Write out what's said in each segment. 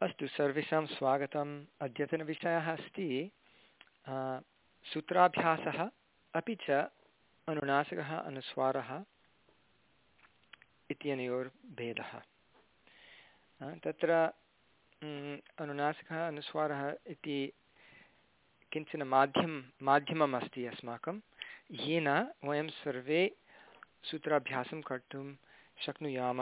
अस्तु, सर्वेषां स्वागतम्। अद्यतनविषयः अस्ति सूत्राभ्यासः, अपि च अनुनासिकः, अनुस्वारः इत्यनयोर्भेदः। तत्र अनुनासिकः, अनुस्वारः इति किंचन माध्यं माध्यमम् अस्ति अस्माकं। येन वयं सर्वे सूत्राभ्यासं कर्तुं शक्नुयाम।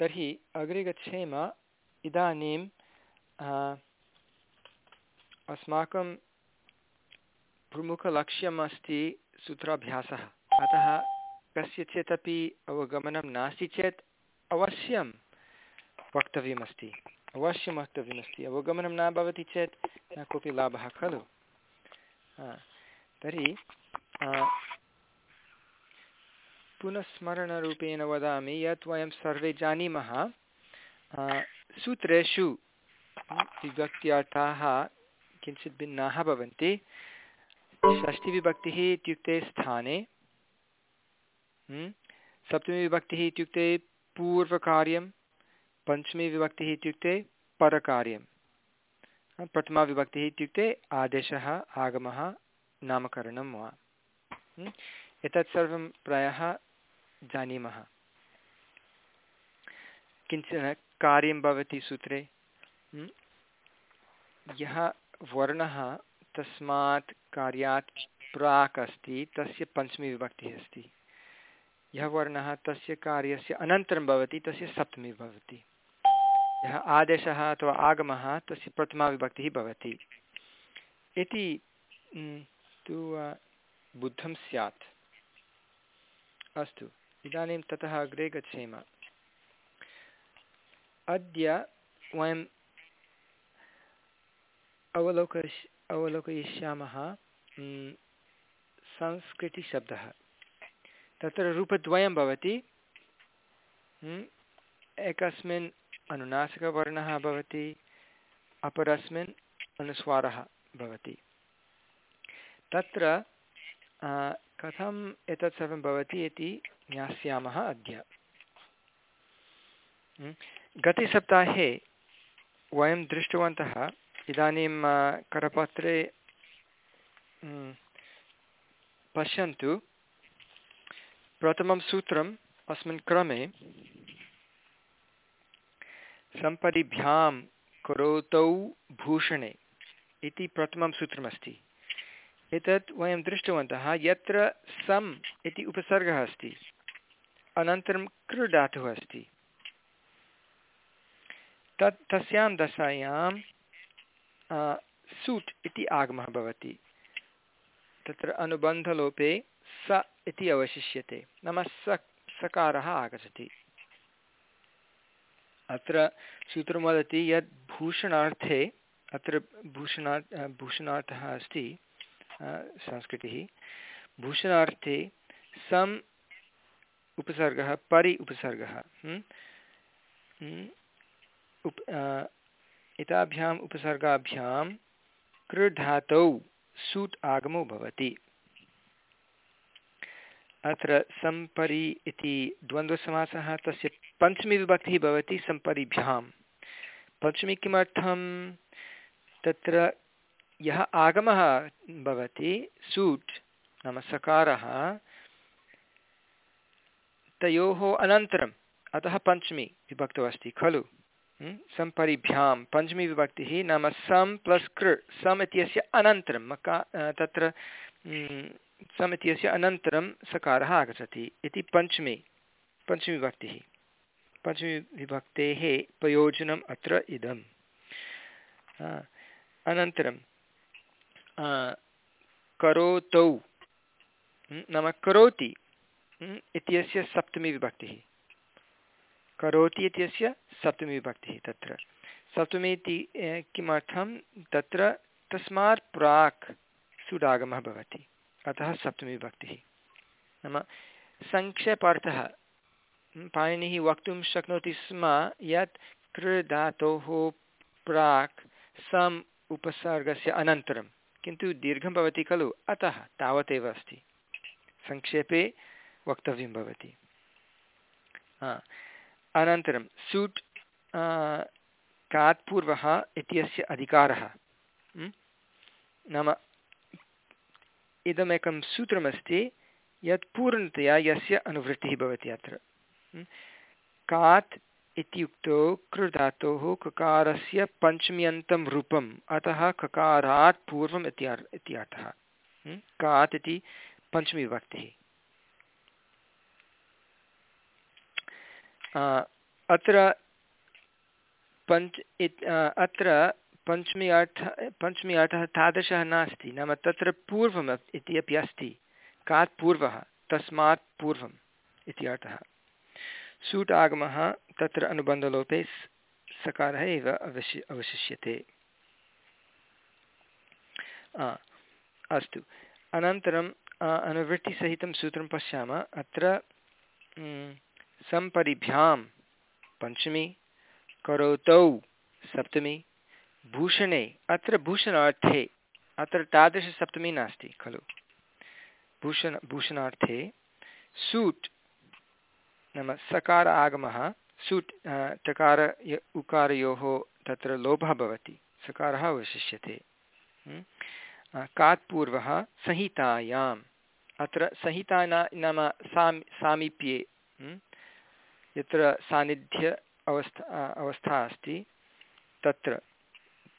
तर्हि अग्रे गच्छेम। इदानीं अस्माकं प्रमुखलक्ष्यम् सूत्राभ्यासः। अतः कस्यचित् अपि अवगमनं नास्ति चेत् अवश्यं वक्तव्यमस्ति। अवश्यं वक्तव्यमस्ति। अवगमनं न भवति चेत् न कोऽपि लाभः खलु। तर्हि पुनस्मरणरूपेण वदामि, यत् वयं सर्वे जानीमः सूत्रेषु विभक्त्यर्थाः किञ्चित् भिन्नाः भवन्ति। षष्ठीविभक्तिः इत्युक्ते स्थाने सप्तमीविभक्तिः इत्युक्ते पूर्वकार्यं, पञ्चमीविभक्तिः इत्युक्ते परकार्यं प्रथमाविभक्तिः इत्युक्ते आदेशः, आगमः, नामकरणं वा। एतत् सर्वं प्रायः जानीमः। किंचन कार्यं भवति सूत्रे। यः वर्णः तस्मात् कार्यात् प्राक् अस्ति, तस्य पञ्चमी विभक्तिः अस्ति। यः वर्णः तस्य कार्यस्य अनन्तरं भवति, तस्य सप्तमी भवति। यः आदेशः अथवा आगमः, तस्य प्रथमाविभक्तिः भवति। इति तु बुद्धं स्यात्। अस्तु। इदानीं ततः अग्रे गच्छेम। अद्य वयम् अवलोकयिष् अवलोकयिष्यामः संस्कृतिशब्दः। तत्र रूपद्वयं भवति एकस्मिन् अनुनासिकवर्णः भवति, अपरस्मिन् अनुस्वारः भवति। तत्र कथम् एतत् सर्वं भवति इति ज्ञास्यामः अद्य। गते सप्ताहे वयं दृष्टवन्तः इदानीं करपत्रे पश्यन्तु, प्रथमं सूत्रम् अस्मिन् क्रमे, सम्पदिभ्यां करोतौ भूषणे इति प्रथमं सूत्रमस्ति। एतत् वयं दृष्टवन्तः यत्र सम् इति उपसर्गः अस्ति। अनन्तरं कृ धातुः अस्ति। तत् तस्यां दशायां सूट् इति आगमः भवति। तत्र अनुबन्धलोपे स इति अवशिष्यते। नाम स, सकारः आगच्छति। अत्र सूत्रं वदति यत् भूषणार्थे, अत्र भूषणार् भूषणार्थः अस्ति संस्कृतिः। भूषणार्थे सम् उपसर्गः, परि उपसर्गः उप एताभ्याम् उपसर्गाभ्यां कृधातौ सूट् आगमो भवति। अत्र सम्परि इति द्वन्द्वसमासः, तस्य पञ्चमी विभक्तिः भवति सम्परिभ्यां पञ्चमी किमर्थं तत्र यः आगमः भवति, सूट्, नाम सकारः तयोः अनन्तरम्, अतः पञ्चमी विभक्तौ अस्ति, खलु। सम्परिभ्यां, पञ्चमी विभक्तिः नाम सम् प्लस् कृ सम् इत्यस्य अनन्तरं, मका तत्र सम् इत्यस्य अनन्तरं सकारः आगच्छति इति पञ्चमी पञ्चमीविभक्तिः पञ्चमीविभक्तेः प्रयोजनम् अत्र इदम्। अनन्तरं करोतौ नाम करोति इत्यस्य सप्तमी विभक्तिः। करोति इत्यस्य सप्तमी विभक्तिः तत्र। सप्तमी इति किमर्थं? तत्र तस्मात् प्राक् सुडागमः भवति। अतः सप्तमी विभक्तिः। नाम सङ्क्षेपार्थः पाणिनिः वक्तुं शक्नोति स्म यत् कृधातोः प्राक् सम् उपसर्गस्य अनन्तरं। किन्तु दीर्घं भवति खलु, अतः तावदेव अस्ति। संक्षेपे वक्तव्यं भवति। अनन्तरं, सूट् कात् पूर्वः इत्यस्य अधिकारः। नाम, इदमेकं सूत्रमस्ति, यत् पूर्णतया यस्य अनुवृत्तिः भवति अत्र। कात् इत्युक्तौ कृधातोः ककारस्य पञ्चम्यन्तं रूपम्, अतः ककारात् पूर्वम् इत्यार् इत्यर्थः। कात् इति पञ्चमीविभक्तिः अत्र पञ्च अत्र पञ्चमी अर्थ पञ्चमी अर्थः तादृशः नास्ति, नाम तत्र पूर्वम् इति अपि अस्ति, कात् पूर्वः, तस्मात् पूर्वम् इति अर्थः। सूट् आगमः तत्र अनुबन्धलोपे सकारः एव अवशि अवशिष्यते। अस्तु। अनन्तरम् अनुवृत्तिसहितं सूत्रं पश्यामः। अत्र सम्परिभ्यां पञ्चमी करोतौ, सप्तमी, भूषणे, अत्र भूषणार्थे, अत्र तादृशसप्तमी नास्ति, खलु। भूषण, भूषणार्थे, सूट्, नाम सकार आगमः, सूट् टकार उकारयोः, तत्र लोभः भवति, सकारः अवशिष्यते। कात् पूर्वः संहितायाम्, अत्र संहिता नाम साम्, सामीप्ये यत्र सान्निध्य अवस्था अवस्था अस्ति तत्र।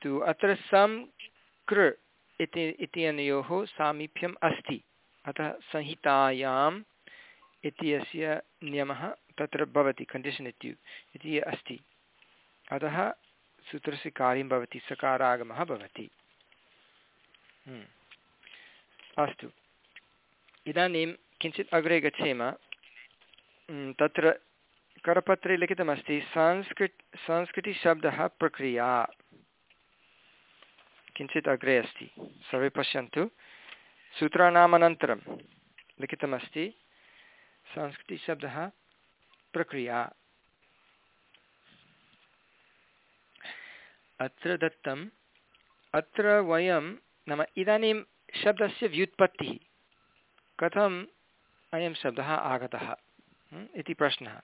तु अत्र सं कृ इति इत्यनयोः सामीप्यम् अस्ति। अतः संहितायाम् इत्यस्य नियमः तत्र भवति कण्डिशन् इति अस्ति। अतः सूत्रस्य कार्यं भवति सकारागमः भवति। हम्म। अस्तु। इदानीं किञ्चित् अग्रे गच्छेम। हम्म, तत्र करपत्रे लिखितमस्ति संस्कृत् संस्कृतिशब्दः प्रक्रिया। किञ्चित् अग्रे अस्ति। सर्वे पश्यन्तु। सूत्राणाम् अनन्तरं लिखितमस्ति संस्कृतिशब्दः प्रक्रिया। अत्र दत्तम्। अत्र वयं नाम इदानीं शब्दस्य व्युत्पत्तिः। कथम् अयं शब्दः आगतः? इति प्रश्नः।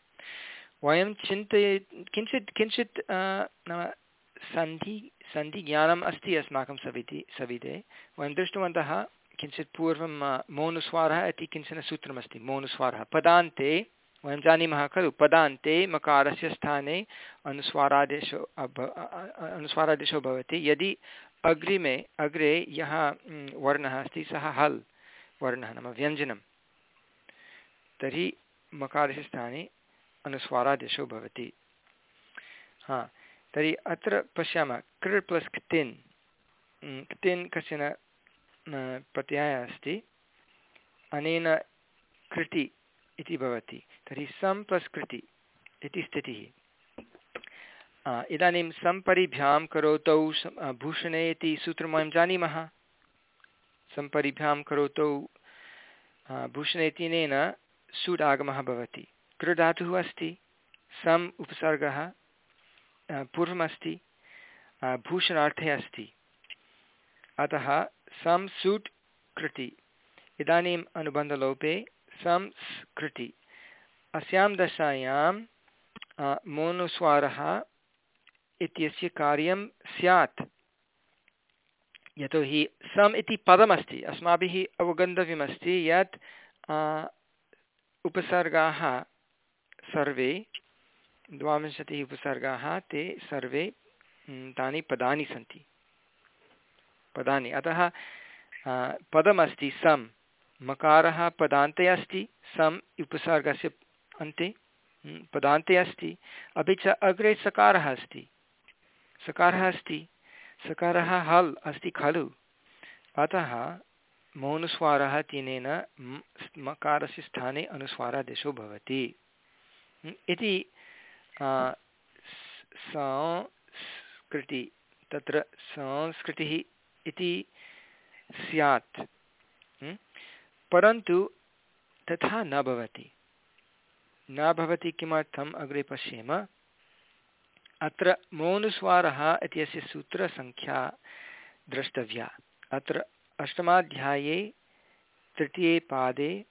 वयं चिन्तये, किञ्चित् किञ्चित् नाम सन्धि, सन्धिज्ञानम् अस्ति अस्माकं सविधि, सविधे। वयं दृष्टवन्तः किञ्चित् पूर्वं मौनुस्वारः इति किंचन सूत्रमस्ति, मौनुस्वारः। पदान्ते, वयं जानीमः खलु, पदान्ते मकारस्य स्थाने अनुस्वारादेशो अनुस्वारादेशो भवति। यदि अग्रिमे, अग्रे यः वर्णः अस्ति, सः हल् वर्णः, नाम व्यञ्जनं तर्हि मकारस्य स्थाने अनुस्वारादेशो भवति हा तर्हि अत्र पश्यामः कृ प्लस् क्तिन् क्तिन् कश्चन प्रत्ययः अस्ति अनेन कृति इति भवति तर्हि सम् प्लस् कृति इति स्थितिः इदानीं सम्परिभ्यां करोतौ भूषणे इति सूत्रं वयं जानीमः सम्परिभ्यां करोतौ भूषणे इत्यनेन सुड् भवति कृधातुः अस्ति, सम् उपसर्गः पूर्वमस्ति भूषणार्थे अस्ति। अतः सं सूट् कृति, इदानीम् अनुबन्धलोपे सं कृति। अस्यां दशायां मोनुस्वारः इत्यस्य कार्यं स्यात्। यतोहि सम् इति पदमस्ति, अस्माभिः अवगन्तव्यमस्ति यत् उपसर्गाः सर्वे द्वाविंशतिः उपसर्गाः ते सर्वे तानि पदानि सन्ति। पदानि। अतः पदमस्ति सम्। मकारः पदान्ते अस्ति। सम् उपसर्गस्य अन्ते पदान्ते अस्ति। अपि च अग्रे सकारः अस्ति। सकारः अस्ति। सकारः हल् अस्ति खलु। अतः, मौनुस्वारः तेनेन मकारस्य स्थाने अनुस्वारादेशो भवति। इति संस्कृति, तत्र संस्कृतिः इति स्यात्। परन्तु तथा न भवति। न भवति किमर्थम् अग्रे पश्येम? अत्र मौनुस्वारः इत्यस्य सूत्रसङ्ख्या द्रष्टव्या। अत्र अष्टमाध्याये, तृतीये पादे,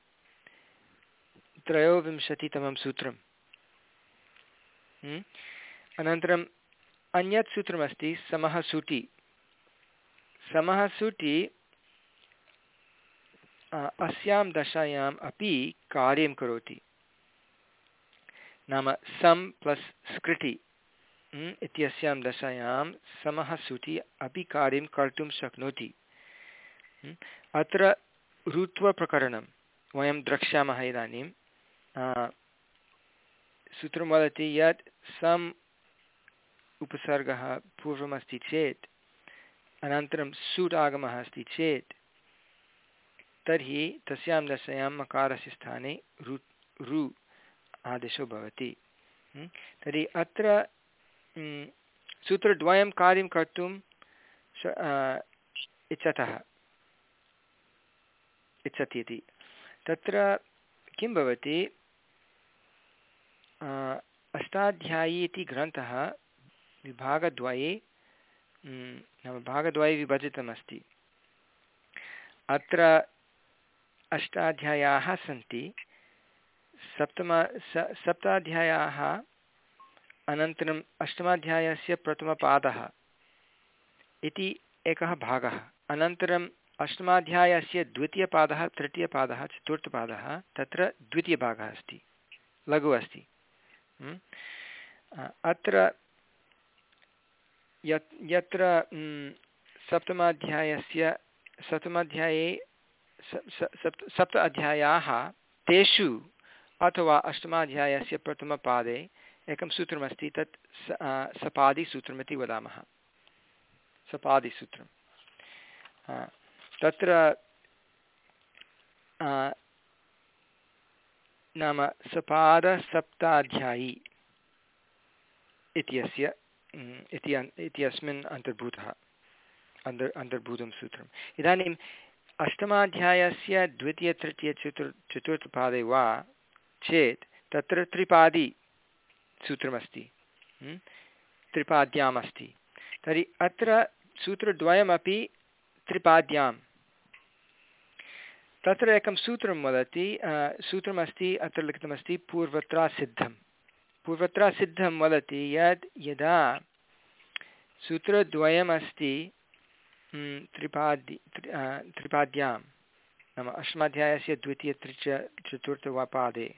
त्रयोविंशतितमं सूत्रं हम्म? अनन्तरम् अन्यत् सूत्रमस्ति समः सुटि समः सुटि अस्यां दशायाम् अपि कार्यं करोति। नाम सम् प्लस् स्कृति इत्यस्यां दशायां समः सुटि अपि कार्यं कर्तुं शक्नोति। अत्र ऋत्वप्रकरणं वयं द्रक्ष्यामः इदानीं। सूत्रं वदति यत् सम् उपसर्गः पूर्वमस्ति चेत्, अनन्तरं सुट् आगमः अस्ति चेत्, तर्हि तस्यां दशायां मकारस्य स्थाने रु रु आदेशो भवति। तर्हि अत्र सूत्रद्वयं कार्यं कर्तुं इच्छतः। इच्छति इति। तत्र किं भवति? अष्टाध्यायी इति ग्रन्थः विभागद्वये नाम भागद्वये विभजितमस्ति। अत्र अष्टाध्यायाः सन्ति। सप्तम, स, सप्ताध्यायाः अनन्तरम् अष्टमाध्यायस्य प्रथमपादः इति एकः भागः। अनन्तरम् अष्टमाध्यायस्य द्वितीयपादः, तृतीयपादः, चतुर्थपादः तत्र द्वितीयभागः अस्ति। लघु अस्ति। अत्र यत्, यत्र सप्तमाध्यायस्य, सप्तमाध्याये सप्त सप्त अध्यायाः तेषु अथवा अष्टमाध्यायस्य प्रथमपादे एकं सूत्रमस्ति, तत् सपादिसूत्रमिति वदामः। सपादिसूत्रं तत्र नाम सपादसप्ताध्यायी इत्यस्य इति इत्यस्मिन् अन्तर्भूतः, अन्तर्, अन्तर्भूतं सूत्रम्। इदानीम् अष्टमाध्यायस्य द्वितीयतृतीयचतुर्, चतुर्थपादे वा चेत् तत्र त्रिपादी सूत्रमस्ति त्रिपाद्याम् अस्ति तर्हि अत्र सूत्रद्वयमपि त्रिपाद्यां तत्र एकं सूत्रं वदति सूत्रमस्ति, अत्र लिखितमस्ति पूर्वत्रा सिद्धं पूर्वत्रा सिद्धं वदति यत् यदा सूत्रद्वयमस्ति त्रिपादि त्रिपाद्यां, नाम अष्टमाध्यायस्य द्वितीयतृच चतुर्थपादे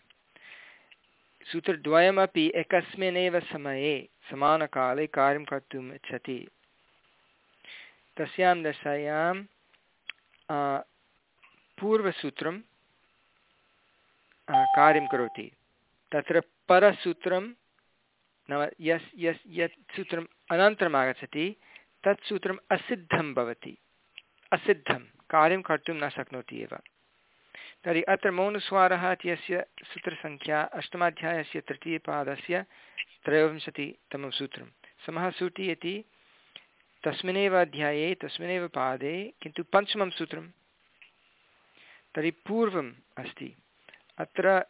सूत्रद्वयमपि एकस्मिन्नेव समये, समानकाले कार्यं कर्तुम् इच्छति। तस्यां दशायां पूर्वसूत्रं कार्यं करोति। तत्र परसूत्रं, नाम यस् यस्, यत् सूत्रम् अनन्तरम् आगच्छति, तत् सूत्रम् असिद्धं भवति। असिद्धं, कार्यं कर्तुं न शक्नोति एव। तर्हि अत्र मौनुस्वारः इत्यस्य सूत्रसङ्ख्या, अष्टमाध्यायस्य तृतीयपादस्य त्रयोविंशतितमं सूत्रं समः सूटि इति तस्मिन्नेव अध्याये, तस्मिन्नेव पादे, किन्तु पञ्चमं सूत्रं तर्हि पूर्वम् अस्ति। अत्र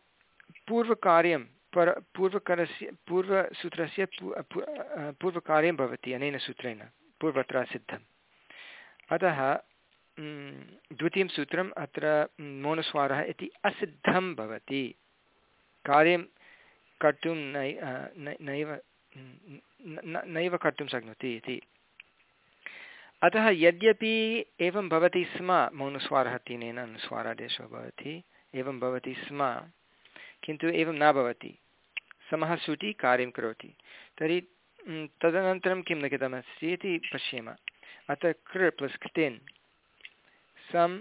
पूर्वकार्यं पर, पूर्वकरस्य, पूर्वसूत्रस्य पूर्वकार्यं भवति, अनेन सूत्रेण, पूर्वत्र सिद्धम्। अतः द्वितीयं सूत्रम् अत्र मौनस्वारः इति असिद्धं भवति। कार्यं कर्तुं नै नैव नैव कर्तुं शक्नोति इति। अतः यद्यपि एवं भवति स्म मौनुस्वारः तीनेन अनुस्वारादेशो भवति, एवं भवति स्म, किन्तु एवं न भवति। समः सूटी कार्यं करोति। तर्हि तदनन्तरं किं लिखितमस्ति इति पश्येम। अत्र कृ प्लस् कृतेन्। सं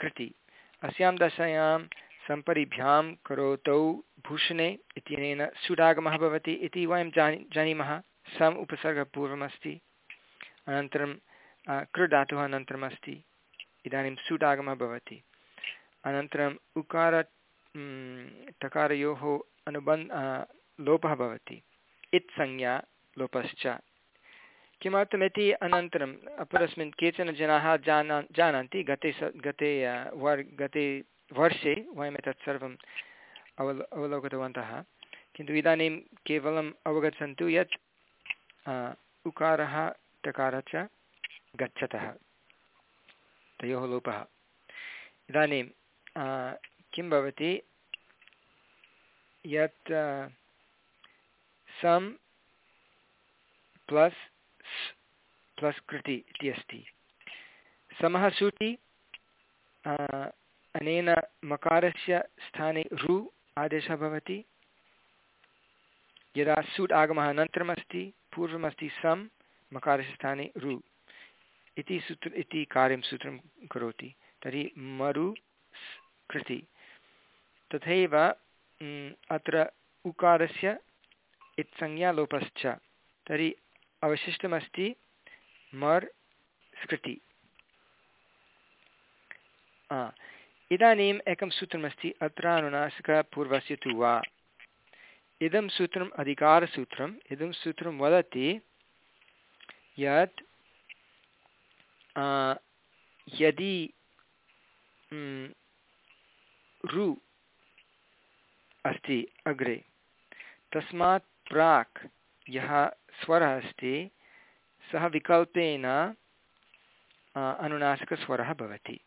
कृति। अस्यां दशायां सम्परिभ्यां करोतौ भूषणे इत्यनेन सुडागमः भवति इति वयं जानी, जानीमः। सम् उपसर्गपूर्वमस्ति अनन्तरं कृधातुः अनन्तरम् अस्ति इदानीं सुडागमः भवति। अनन्तरम् उकार तकारयोः अनुबन् लोपः भवति। इत्संज्ञा लोपश्च। किमर्थमिति अनन्तरम्, अपरस्मिन् केचन जनाः जाना, जानन्ति, गते स, गते वर्, गते वर्षे वयम् एतत् सर्वम् अवलो, अवलोकितवन्तः। किन्तु इदानीं केवलम् अवगच्छन्तु यत् उकारः टकारः च गच्छतः। तयोः लोपः। इदानीं किं भवति? यत् सम् प्लस् प्लस् कृति इति अस्ति। समः सुटि अनेन मकारस्य स्थाने रु आदेशः भवति। यदा सुट् आगमः अनन्तरमस्ति, पूर्वमस्ति सम् मकारस्य स्थाने रु। इति सूत्र इति कार्यं सूत्रं करोति। तर्हि मरु कृति। तथैव अत्र उकारस्य इत्संज्ञालोपश्च तर्हि अवशिष्टमस्ति मर् स्कृति। इदानीम् एकं सूत्रमस्ति अत्र अनुनासिकपूर्वस्य तु वा। इदं सूत्रम् अधिकारसूत्रम्, इदं सूत्रं वदति यत् यदि रु अस्ति अग्रे, तस्मात् प्राक् यः स्वरः अस्ति, सः विकल्पेन अनुनासिकस्वरः भवति।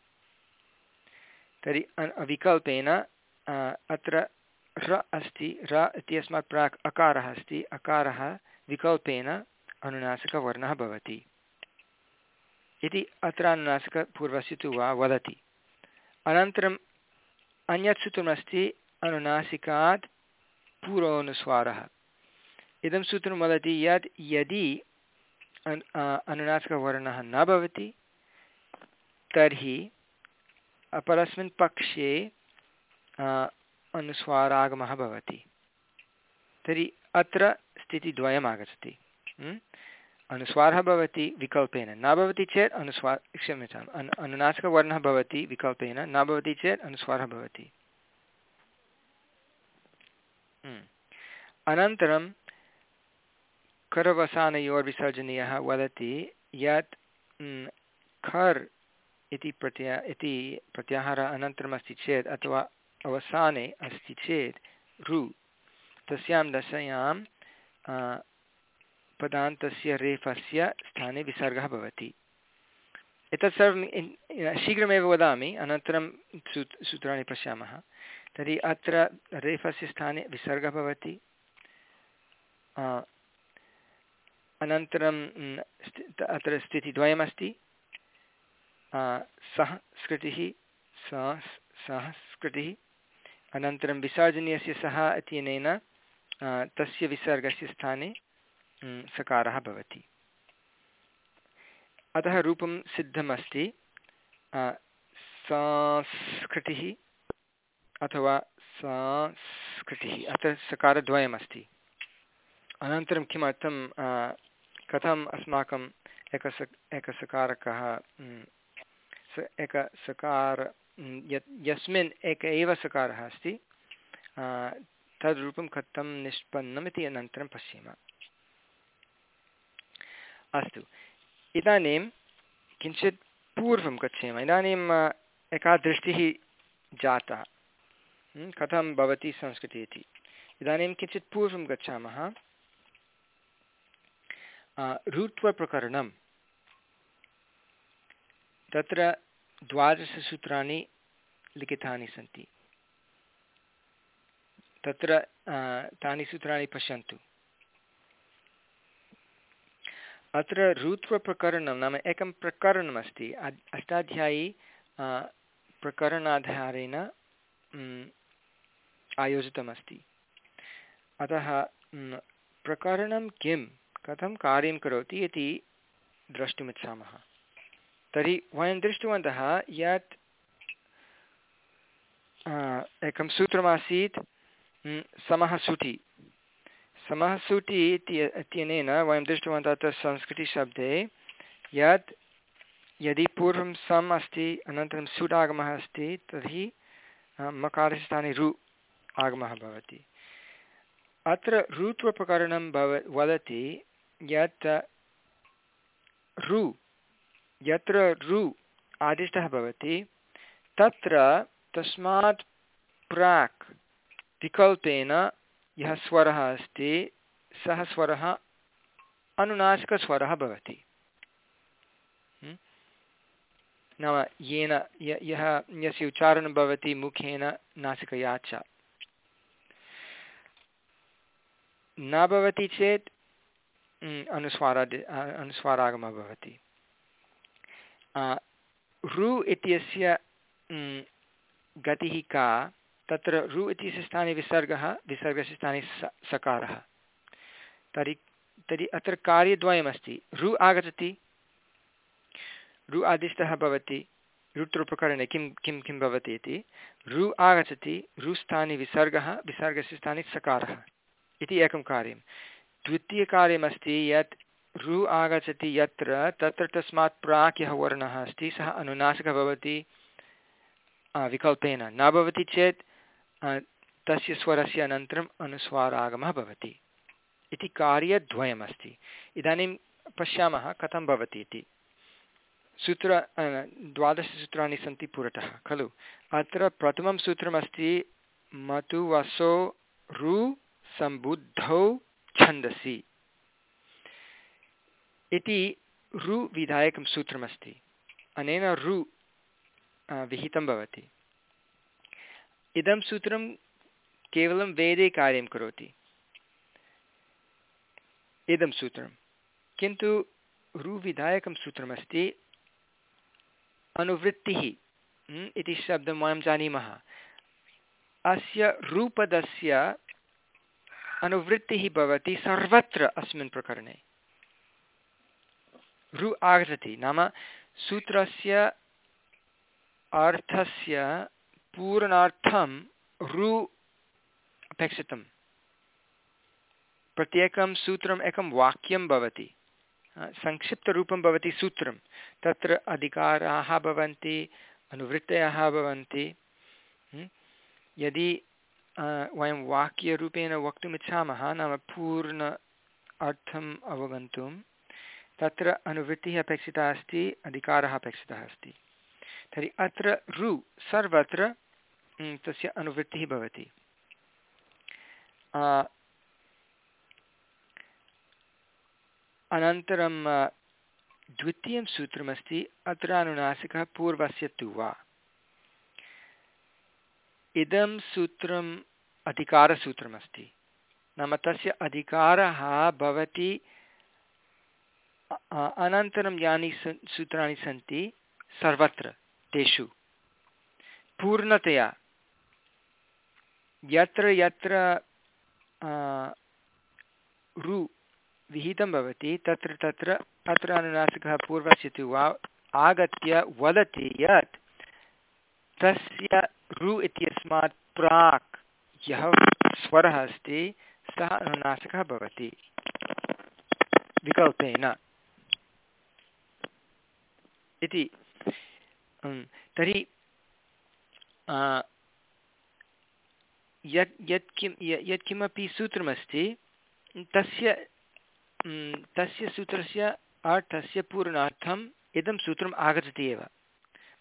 तर्हि विकल्पेन अत्र र अस्ति, र इत्यस्मात् प्राक् अकारः अस्ति, अकारः विकल्पेन अनुनासिकवर्णः भवति। इति अत्र अनुनासिकपूर्वस्य तु वा वदति। अनन्तरम् अन्यत् सूत्रमस्ति अनुनासिकात् पूर्वोनुस्वारः। इदं सूत्रं वदति यत् यदि अनुनासिकवर्णः न भवति, तर्हि अपरस्मिन् पक्षे अनुस्वारागमः भवति। तर्हि अत्र स्थितिद्वयम् आगच्छति। अनुस्वारः भवति विकल्पेन। न भवति चेत् अनुस्वार क्षम्यताम्, अनु अनुनासिकवर्णः भवति विकल्पेन। न भवति चेत् अनुस्वारः भवति। अनन्तरं करवसानयोर्विसर्जनीयः वदति यत् खर् इति प्रत्यय इति प्रत्याहारः अनन्तरमस्ति चेत् अथवा अवसाने अस्ति चेत् रु। तस्यां दशायां पदान्तस्य रेफस्य स्थाने विसर्गः भवति। एतत् सर्वं शीघ्रमेव वदामि, अनन्तरं सूत्, सूत्राणि पश्यामः। तर्हि अत्र रेफस्य स्थाने विसर्गः भवति। अनन्तरं अत्र स्थितिद्वयमस्ति। सः स्कृतिः सः सः स्कृतिः अनन्तरं विसर्जनीयस्य सः इत्यनेन तस्य विसर्गस्य स्थाने सकारः भवति। अतः रूपं सिद्धमस्ति। संस्कृतिः अथवा संस्कृतिः। अत्र सकारद्वयमस्ति। अनन्तरं किमर्थं कथम् अस्माकम् एकस, एकसकारकः स, एकसकार यत्, यस्मिन् एक एव सकारः अस्ति तद्रूपं कथं निष्पन्नम् इति अनन्तरं पश्येम। अस्तु। इदानीं किञ्चित् पूर्वं गच्छेम। इदानीम् एका दृष्टिः जाता। कथं भवति संस्कृतिः इति। इदानीं किञ्चित् पूर्वं गच्छामः। ऋत्वप्रकरणं तत्र द्वादशसूत्राणि लिखितानि सन्ति। तत्र तानि सूत्राणि पश्यन्तु। अत्र ऋत्वप्रकरणं नाम एकं प्रकरणमस्ति। अष्टाध्यायी प्रकरणाधारेण आयोजितमस्ति। अतः प्रकरणं किं, कथं कार्यं करोति इति द्रष्टुमिच्छामः। तर्हि वयं दृष्टवन्तः यत् एकं सूत्रमासीत् समः सुटि समः सुटि इति इत्यनेन वयं दृष्टवन्तः अत्र संस्कृतिशब्दे यत् यदि पूर्वं सम् अस्ति, अनन्तरं सुट् आगमः अस्ति, तर्हि मकारस्य रु आगमः भवति। अत्र ऋत्वप्रकरणं भव वदति यत् रु, यत्र रु आदिष्टः भवति, तत्र तस्मात् प्राक् विकल्पेन यः स्वरः अस्ति सः स्वरः अनुनासिकस्वरः भवति नाम येन यः यस्य उच्चारणं भवति मुखेन नासिकया च न भवति चेत् अनुस्वारादि अनुस्वारागमः भवति रु इत्यस्य गतिः का तत्र रु इत्यस्य स्थाने विसर्गः, विसर्गस्य स्थाने स, सकारः। तर्हि तर्हि अत्र कार्यद्वयमस्ति। रु आगच्छति, रु आदिष्टः भवति रुट्रुपकरणे किं किं किं भवति इति। रु आगच्छति रुस्थाने विसर्गः, विसर्गस्य स्थाने सकारः इति एकं कार्यं। द्वितीयकार्यमस्ति यत् रु आगच्छति यत्र, तत्र तस्मात् प्राक् यः वर्णः अस्ति, सः अनुनासिकः भवति विकल्पेन। न भवति चेत् तस्य स्वरस्य अनन्तरम् अनुस्वारागमः भवति। इति कार्यद्वयमस्ति। इदानीं पश्यामः, कथं भवति इति। सूत्र द्वादशसूत्राणि सन्ति पुरतः, खलु? अत्र प्रथमं सूत्रमस्ति मतु वसो रु सम्बुद्धौ छन्दसि। इति रु विधायकं सूत्रमस्ति। अनेन रु विहितं भवति। इदं सूत्रं केवलं वेदे कार्यं करोति। इदं सूत्रं। किन्तु रुविधायकं सूत्रमस्ति, अनुवृत्तिः इति शब्दं वयं जानीमः। अस्य रूपदस्य अनुवृत्तिः भवति सर्वत्र अस्मिन् प्रकरणे। रु आगच्छति, नाम सूत्रस्य अर्थस्य पूर्णार्थं रु अपेक्षितं प्रत्येकं सूत्रम् एकं वाक्यं भवति। संक्षिप्तरूपं भवति सूत्रं। तत्र अधिकाराः भवन्ति, अनुवृत्तयः भवन्ति। यदि वयं वाक्यरूपेण वक्तुमिच्छामः, नाम पूर्ण अर्थम् अवगन्तुं, तत्र अनुवृत्तिः अपेक्षिता अस्ति, अधिकारः अपेक्षितः अस्ति। तर्हि अत्र रु सर्वत्र तस्य अनुवृत्तिः भवति। अनन्तरं द्वितीयं सूत्रमस्ति अत्र अनुनासिकः पूर्वस्य तु वा। इदं सूत्रम् अधिकारसूत्रमस्ति। नाम तस्य अधिकारः भवति अनन्तरं यानि सूत्राणि सन्ति, सर्वत्र। तेषु। पूर्णतया। यत्र यत्र रु विहितं भवति, तत्र तत्र अत्र अनुनासिकः पूर्वस्य तु वा, आगत्य वदति यत् तस्य रु इत्यस्मात् प्राक् यः स्वरः अस्ति, सः अनुनासिकः भवति। विकल्पेन। इति तर्हि यत् यत् किं यत्किमपि सूत्रमस्ति, तस्य तस्य सूत्रस्य अर्थस्य पूर्णार्थम् इदं सूत्रम् आगच्छति एव।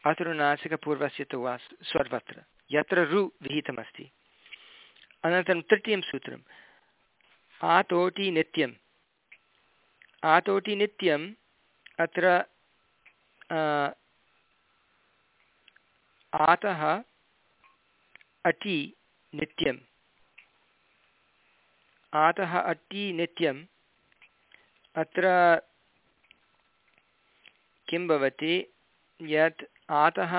अतुरुनासिकपूर्वस्य तु वा सर्वत्र यत्र रु विहितमस्ति। अनन्तरं तृतीयं सूत्रम्। आतोटि नित्यम्। आतोटि नित्यम् अत्र आतः अटि नित्यम्। आतः अटि नित्यम्। अत्र किं भवति? यत् आतः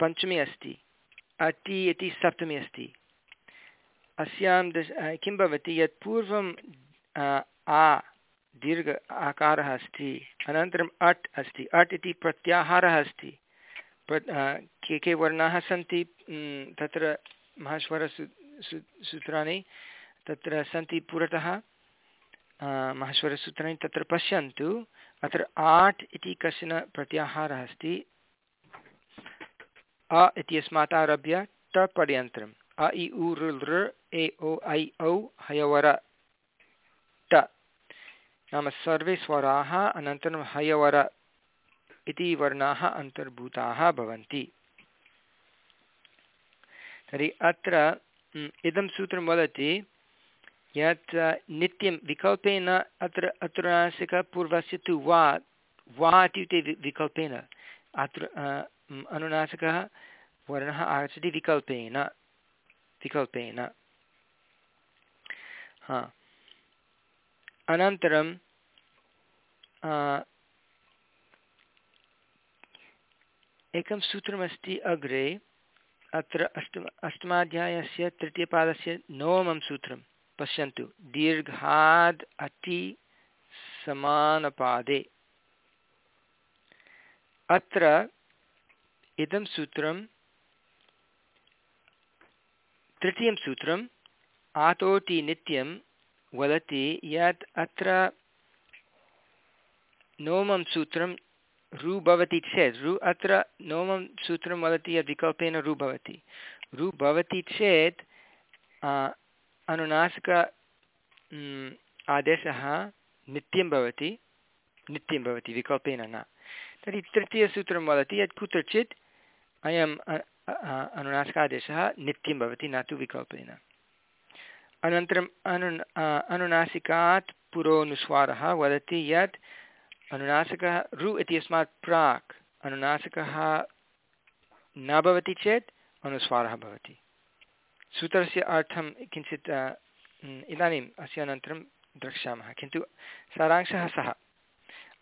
पञ्चमी अस्ति। अटि इति सप्तमी अस्ति। अस्यां दश किं भवति? यत् पूर्वं आ, दीर्घ आकारः अस्ति। अनन्तरम् अट् अस्ति। अट् इति प्रत्याहारः अस्ति। के के वर्णाः सन्ति तत्र महस्वरसू सूत्राणि, तत्र सन्ति पुरतः महस्वरसूत्राणि तत्र पश्यन्तु, अत्र आट् इति कश्चन प्रत्याहारः अस्ति। अ इत्यस्मात् आरभ्य ट पर्यन्तरम्। अ, इ, उ ऋ ए, ओ, ऐ, औ, हयवर ट नाम सर्वे स्वराः, अनन्तरं हयवर इति वर्णाः अन्तर्भूताः भवन्ति। तर्हि अत्र इदं सूत्रं वदति, यत् नित्यं विकल्पेन अत्र अत्रासिकपूर्वस्य तु वा वा इत्युक्ते विकल्पेन, अत्र अनुनासिकः वर्णः आगच्छति विकल्पेन विकल्पेन। हा। अनन्तरं एकं सूत्रमस्ति अग्रे, अत्र अष्टम अष्टमाध्यायस्य तृतीयपादस्य नवमं सूत्रं। पश्यन्तु। दीर्घाद् अति समानपादे। अत्र इदं सूत्रं, तृतीयं सूत्रम् आतोटि नित्यं वदति यत् अत्र नवमं सूत्रं रु भवति चेत् रु अत्र नवमं सूत्रं वदति यद् विकल्पेन रु भवति रु भवति चेत् अनुनासिक आदेशः नित्यं भवति नित्यं भवति विकल्पेन न तर्हि तृतीयसूत्रं वदति यत् कुत्रचित् अयम् अनुनासिकादेशः नित्यं भवति न तु विकल्पेन अनन्तरम् अनु अनुनासिकात् पुरोनुस्वारः वदति यत् अनुनासिकः रु इत्यस्मात् प्राक्। अनुनासिकः न भवति चेत् अनुस्वारः भवति। सूत्रस्य अर्थं किञ्चित् इदानीम् अस्य अनन्तरं द्रक्ष्यामः। किन्तु सारांशः सः।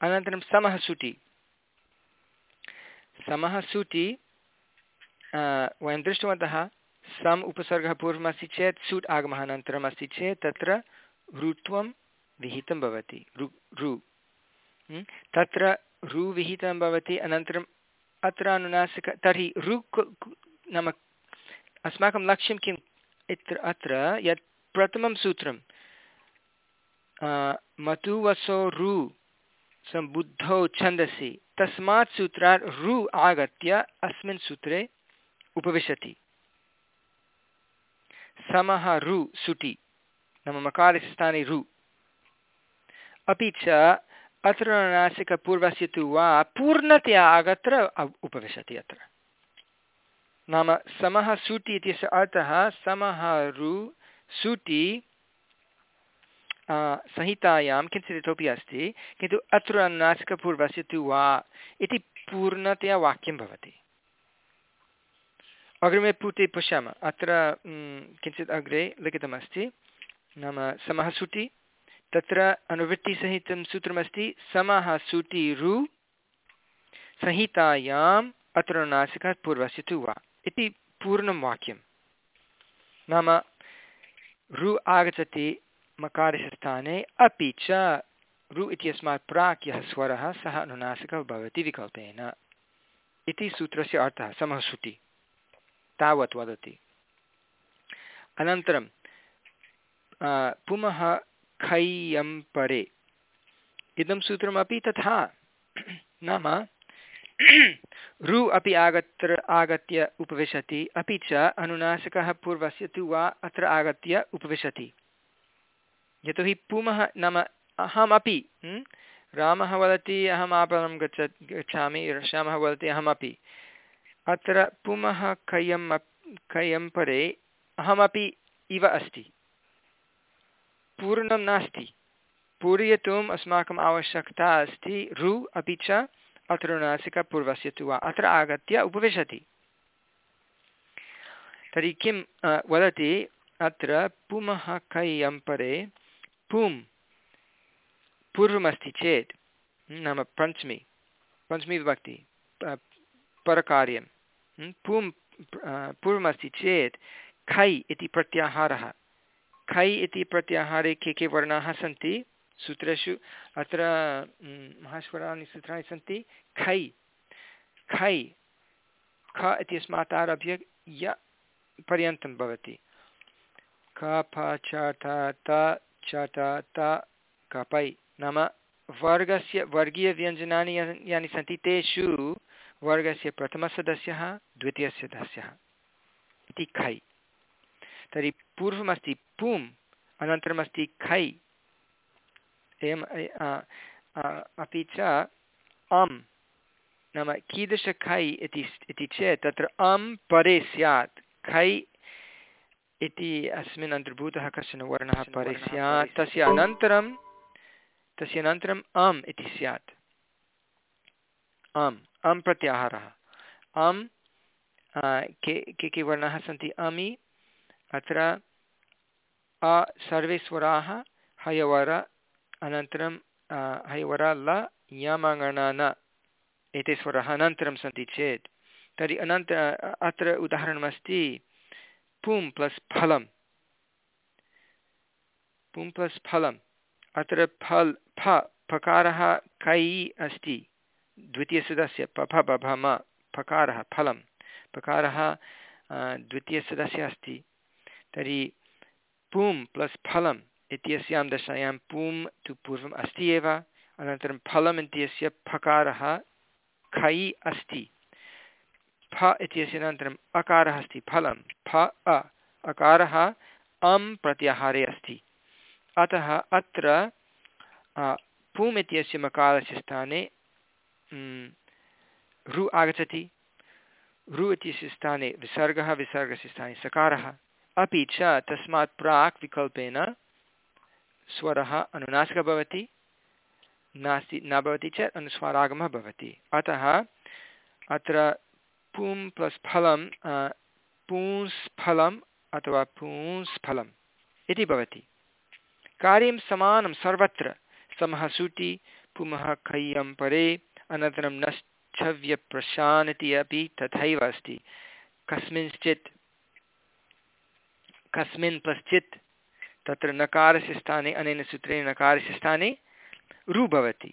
अनन्तरं समः सुटि। समः सुटि वयं दृष्टवन्तः, सम् उपसर्गः पूर्वमस्ति चेत्, सुट् आगमः अनन्तरम् अस्ति चेत्, तत्र ऋत्वं विहितं भवति। रु रु। तत्र रु विहितं भवति, अनन्तरम् अत्र अनुनासिक, तर्हि रु नाम अस्माकं लक्ष्यं किम्? इत्र, अत्र यत् प्रथमं सूत्रं मतुवसो रु, सम्बुद्धौ छन्दसि, तस्मात् सूत्रात् रु आगत्य अस्मिन् सूत्रे उपविशति। समः रु, सुटि, नाम मकारस्य रु। अपि च अत्र नासिकपूर्वस्य तु वा पूर्णतया आगत्र उपविशति अत्र। नाम समः सूटि इत्यस्य अर्थः समः रु सूटि संहितायां किञ्चित् इतोपि अस्ति, किन्तु अत्र अनुनासिकपूर्वस्य तु वा इति पूर्णतया वाक्यं भवति। अग्रिमे पुटे पश्यामः। अत्र किञ्चित् अग्रे लिखितमस्ति। नाम समः सुटि। तत्र अनुवृत्तिसहितं सूत्रमस्ति समः सुटि रु, संहितायाम् अत्र नासिकात् पूर्वस्य तु वा। इति पूर्णं वाक्यं। नाम, रु आगच्छति मकारस्य स्थाने अपि च रु इत्यस्मात् प्राक् यः स्वरः सः अनुनासिकः भवति विकल्पेन। इति सूत्रस्य अर्थः समः सुटि तावत् वदति। अनन्तरं पुनः खय्यं परे। इदं सूत्रमपि तथा। नाम, रु अपि आगत्र आगत्य उपविशति, अपि च अनुनासिकः पूर्वस्य तु वा अत्र आगत्य उपविशति। यतोहि पुमः नाम अहमपि रामः वदति, अहम् आपणं गच्छ गच्छामि श्यामः वदति, अहमपि। अत्र पुमः कयं कयं परे, अहमपि इव अस्ति। पूर्णं नास्ति। पूरयितुम् अस्माकम् आवश्यकता अस्ति। रु अपि च अत्र नासिकपूर्वस्य तु वा। अत्र आगत्य उपविशति। तर्हि किं वदति? अत्र पुमः कयं परे पुं पूर्वमस्ति चेत् नाम पञ्चमी पञ्चमी विभक्ति परकार्यं। पुं पूर्वमस्ति चेत् खै इति प्रत्याहारः। खै इति प्रत्याहारे के के वर्णाः सन्ति? सूत्रेषु अत्र महास्वराणि सूत्राणि सन्ति। खै। खै। ख इत्यस्मात् आरभ्य य पर्यन्तं भवति। ख, फ त, च, ट, त कपै नाम वर्गस्य वर्गीयव्यञ्जनानि यानि सन्ति तेषु वर्गस्य प्रथमसदस्यः, द्वितीयसदस्यः इति खै। तर्हि पूर्वमस्ति पुम् अनन्तरमस्ति खै। एवम् अपि च अम् नाम कीदृश खै इति इति चेत् तत्र अं परे स्यात्। खै इति अस्मिन् अन्तर्भूतः कश्चन वर्णः परे स्यात्। तस्य अनन्तरं तस्य अनन्तरम् अम् इति स्यात्। अम् अं प्रत्याहारः। अं के के के वर्णाः सन्ति? अमि अत्र अ सर्वे स्वराः हयवर अनन्तरं हयवर ल यमगण न एते स्वरः अनन्तरं सन्ति चेत्। तर्हि अनन्त, अत्र उदाहरणमस्ति पुं प्लस् फलं पुं प्लस् फलम्। अत्र फल्, फ फकारः कै अस्ति? द्वितीयसदस्य पफ बभम फकारः फलं फकारः द्वितीयसदस्य अस्ति। तर्हि पुं प्लस् फलम् इत्यस्यां दशायां पुं तु पूर्वम् अस्ति एव, अनन्तरं फलम् इत्यस्य फकारः खै अस्ति। फ इत्यस्य अनन्तरम् अकारः अस्ति, फलं। फ, अ, अकारः अं प्रत्याहारे अस्ति। अतः अत्र पुम् इत्यस्य मकारस्य स्थाने रु आगच्छति। रु इत्यस्य स्थाने विसर्गः, विसर्गस्य स्थाने सकारः। अपि च तस्मात् प्राक् विकल्पेन स्वरः अनुनासिकः भवति, नास्ति, न भवति चेत् अनुस्वारागमः भवति। अतः अत्र पुं प्लस् फलं पूंस्फलम् अथवा पूंस्फलम् इति भवति। कार्यं समानं सर्वत्र। समः सुटि, पुमः खय्यं परे, अनन्तरं नश्चव्यप्रशान् इति अपि तथैव अस्ति। कस्मिंश्चित् कस्मिन् पश्चित् तत्र नकारस्य स्थाने, अनेन सूत्रेण नकारस्य स्थाने रु भवति।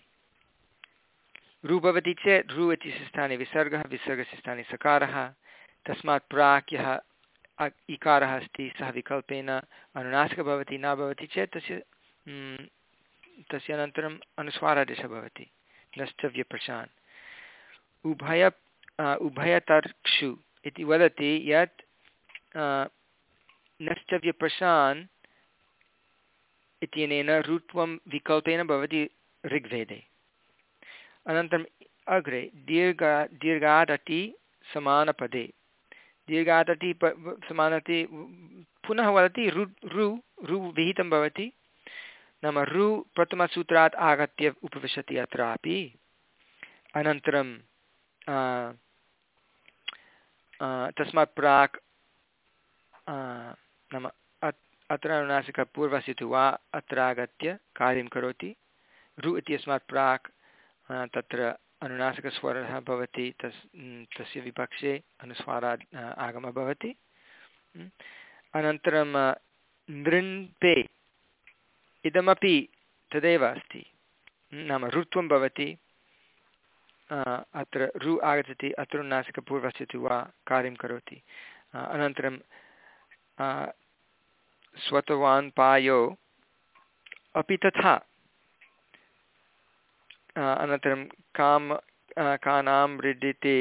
रु भवति चेत् रु इत्यस्य स्थाने विसर्गः, विसर्गस्य स्थाने सकारः, तस्मात् प्राक् यः इकारः अस्ति, सः विकल्पेन अनुनासिकः भवति, न भवति चेत् तस्य तस्य अनन्तरम् अनुस्वारादेशः भवति, नष्टव्यप्रशान्। उभय उभयतर्क्षु इति वदति यत् नष्टव्यप्रशान् इत्यनेन ऋत्वं विकल्पेन भवति ऋग्वेदे। अनन्तरम् अग्रे दीर्घ, दीर्घादति समानपदे। दीर्घादति प समानति पुनः वदति रु रु रु विहितं भवति। नाम रु प्रथमसूत्रात् आगत्य उपविशति अत्रापि। अनन्तरं तस्मात् प्राक् नाम अत्र अनुनासिकपूर्वस्य तु वा अत्र आगत्य कार्यं करोति। रु इत्यस्मात् प्राक् तत्र अनुनासिकस्वरः भवति, तस् तस्य विपक्षे अनुस्वारात् आगमः भवति। अनन्तरं नृन्पे इदमपि तदेव अस्ति। नाम ऋत्वं भवति। अत्र रु आगच्छति, अत्र नासिकपूर्वस्य तु वा कार्यं करोति। अनन्तरं स्वतवान् पायो। अपि तथा अनन्तरं काम् कानां रेडिते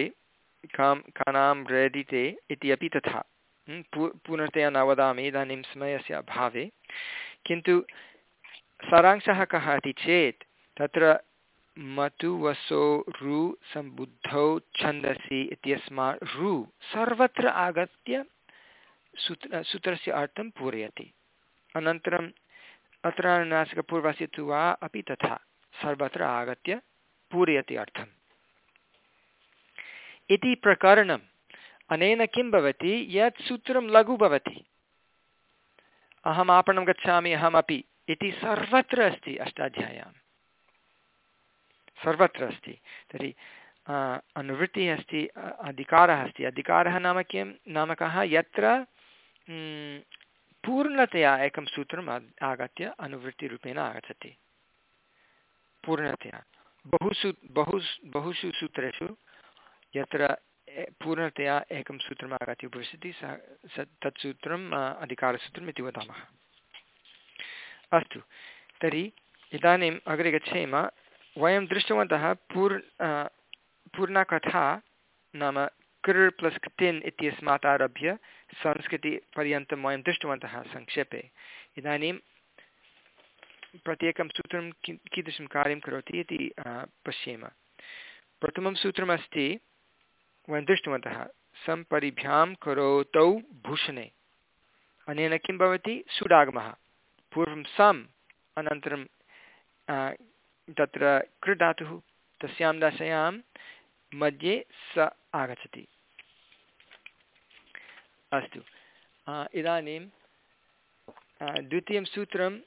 कां कानां रेडिते इति अपि तथा। पू पुनर्तया न वदामि, इदानीं समयस्य अभावे। किन्तु सारांशः कः इति चेत्, तत्र मतु वसो रु सम्बुद्धौ छन्दसि इत्यस्मात् रु सर्वत्र आगत्य सूत्र सूत्रस्य अर्थं पूरयति। अनन्तरम् अत्र नासिकपूर्वस्य तु वा अपि तथा सर्वत्र आगत्य पूरयति अर्थम्। इति प्रकरणम्। अनेन किं भवति? यत् सूत्रं लघु भवति। अहम् आपणं गच्छामि, अहमपि। इति सर्वत्र अस्ति अष्टाध्याय्यां। सर्वत्र अस्ति। तर्हि अनुवृत्तिः अस्ति अधिकारः अस्ति। अधिकारः नाम किं नाम कः? यत्र पूर्णतया एकं सूत्रम् आगत्य अनुवृत्तिरूपेण आगच्छति पूर्णतया बहुषु बहु बहुषु सूत्रेषु यत्र पूर्णतया एकं सूत्रम् आगत्य उपविशति सः तत् सूत्रम् अधिकारसूत्रम् इति वदामः अस्तु तर्हि इदानीम् अग्रे गच्छेम वयं दृष्टवन्तः पूर् पूर्णकथा नाम कृ प्लस् क्तिन् इत्यस्मात् आरभ्य संस्कृतिपर्यन्तं वयं दृष्टवन्तः संक्षेपे। इदानीं प्रत्येकं सूत्रं कि, कीदृशं कार्यं करोति इति पश्येम। प्रथमं सूत्रमस्ति, वयं दृष्टवन्तः, सम्परिभ्यां करोतौ भूषणे। अनेन किं भवति? सुडागमः। पूर्वं सम्, अनन्तरं तत्र कृधातुः तस्यां दशायां मध्ये स आगच्छति। अस्तु। इदानीं द्वितीयं सूत्रम्,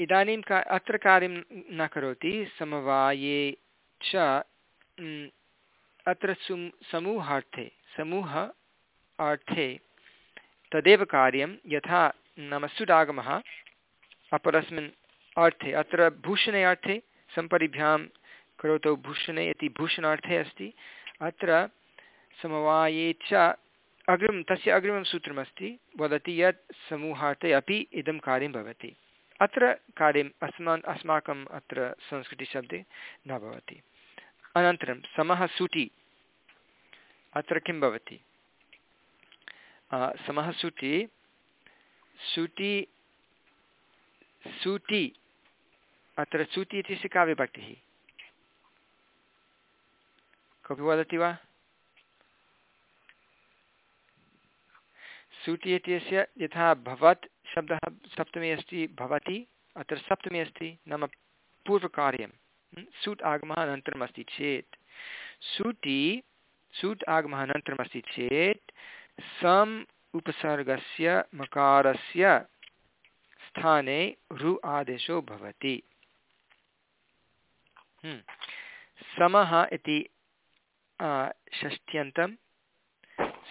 इदानीं का, अत्र कार्यं न करोति, समवाये च अत्र सुम्, समूहार्थे समूह अर्थे तदेव कार्यं, यथा नाम सुडागमः अपरस्मिन् अर्थे, अत्र भूषणे अर्थे सम्परिभ्यां करोतु भूषणे इति भूषणार्थे अस्ति, अत्र समवाये च अग्रिमं, तस्य अग्रिमं सूत्रमस्ति, वदति यत् समूहार्थे अपि इदं कार्यं भवति। अत्र कार्यम् अस्मान्, अस्माकम् अत्र संस्कृतिशब्दे न भवति। अनन्तरं, समः सुटि। अत्र किं भवति? समः सुटि सुटि सुटि, अत्र सुटि इत्यस्य का विभक्तिः कोऽपि वदति वा? सुटि इत्यस्य यथा भवत् शब्दः सप्तमी अस्ति, भवति, अत्र सप्तमी अस्ति, नाम पूर्वकार्यं। सूट् आगमः अनन्तरम् अस्ति चेत्। सुटि, सूट् आगमः अनन्तरम् अस्ति चेत्, सम् उपसर्गस्य मकारस्य स्थाने रु आदेशो भवति। समः इति षष्ठ्यन्तं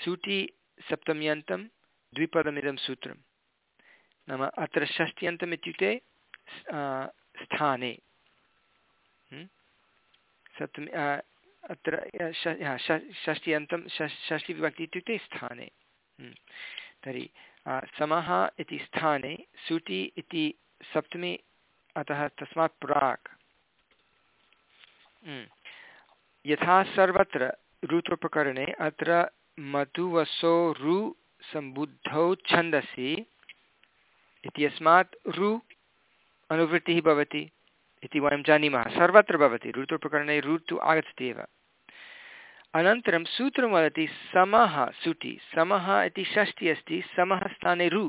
सुटि सप्तम्यन्तं द्विपदमिदं सूत्रं नाम अत्र षष्ट्यन्तम् इत्युक्ते स्थाने। सप्तमी अत्र षष्ट्यन्तं षष्टिविभक्ति इत्युक्ते स्थाने। तर्हि समः इति स्थाने, सुटि इति सप्तमी, अतः तस्मात् प्राक्। यथा सर्वत्र ऋतुप्रकरणे अत्र मधुवसो रु सम्बुद्धौ छन्दसि इत्यस्मात् रु अनुवृत्तिः भवति इति वयं जानीमः। सर्वत्र भवति। ऋतुप्रकरणे रु तु आगच्छति एव। अनन्तरं सूत्रं वदति समः सुटि। समः इति षष्टि अस्ति। समः स्थाने रु।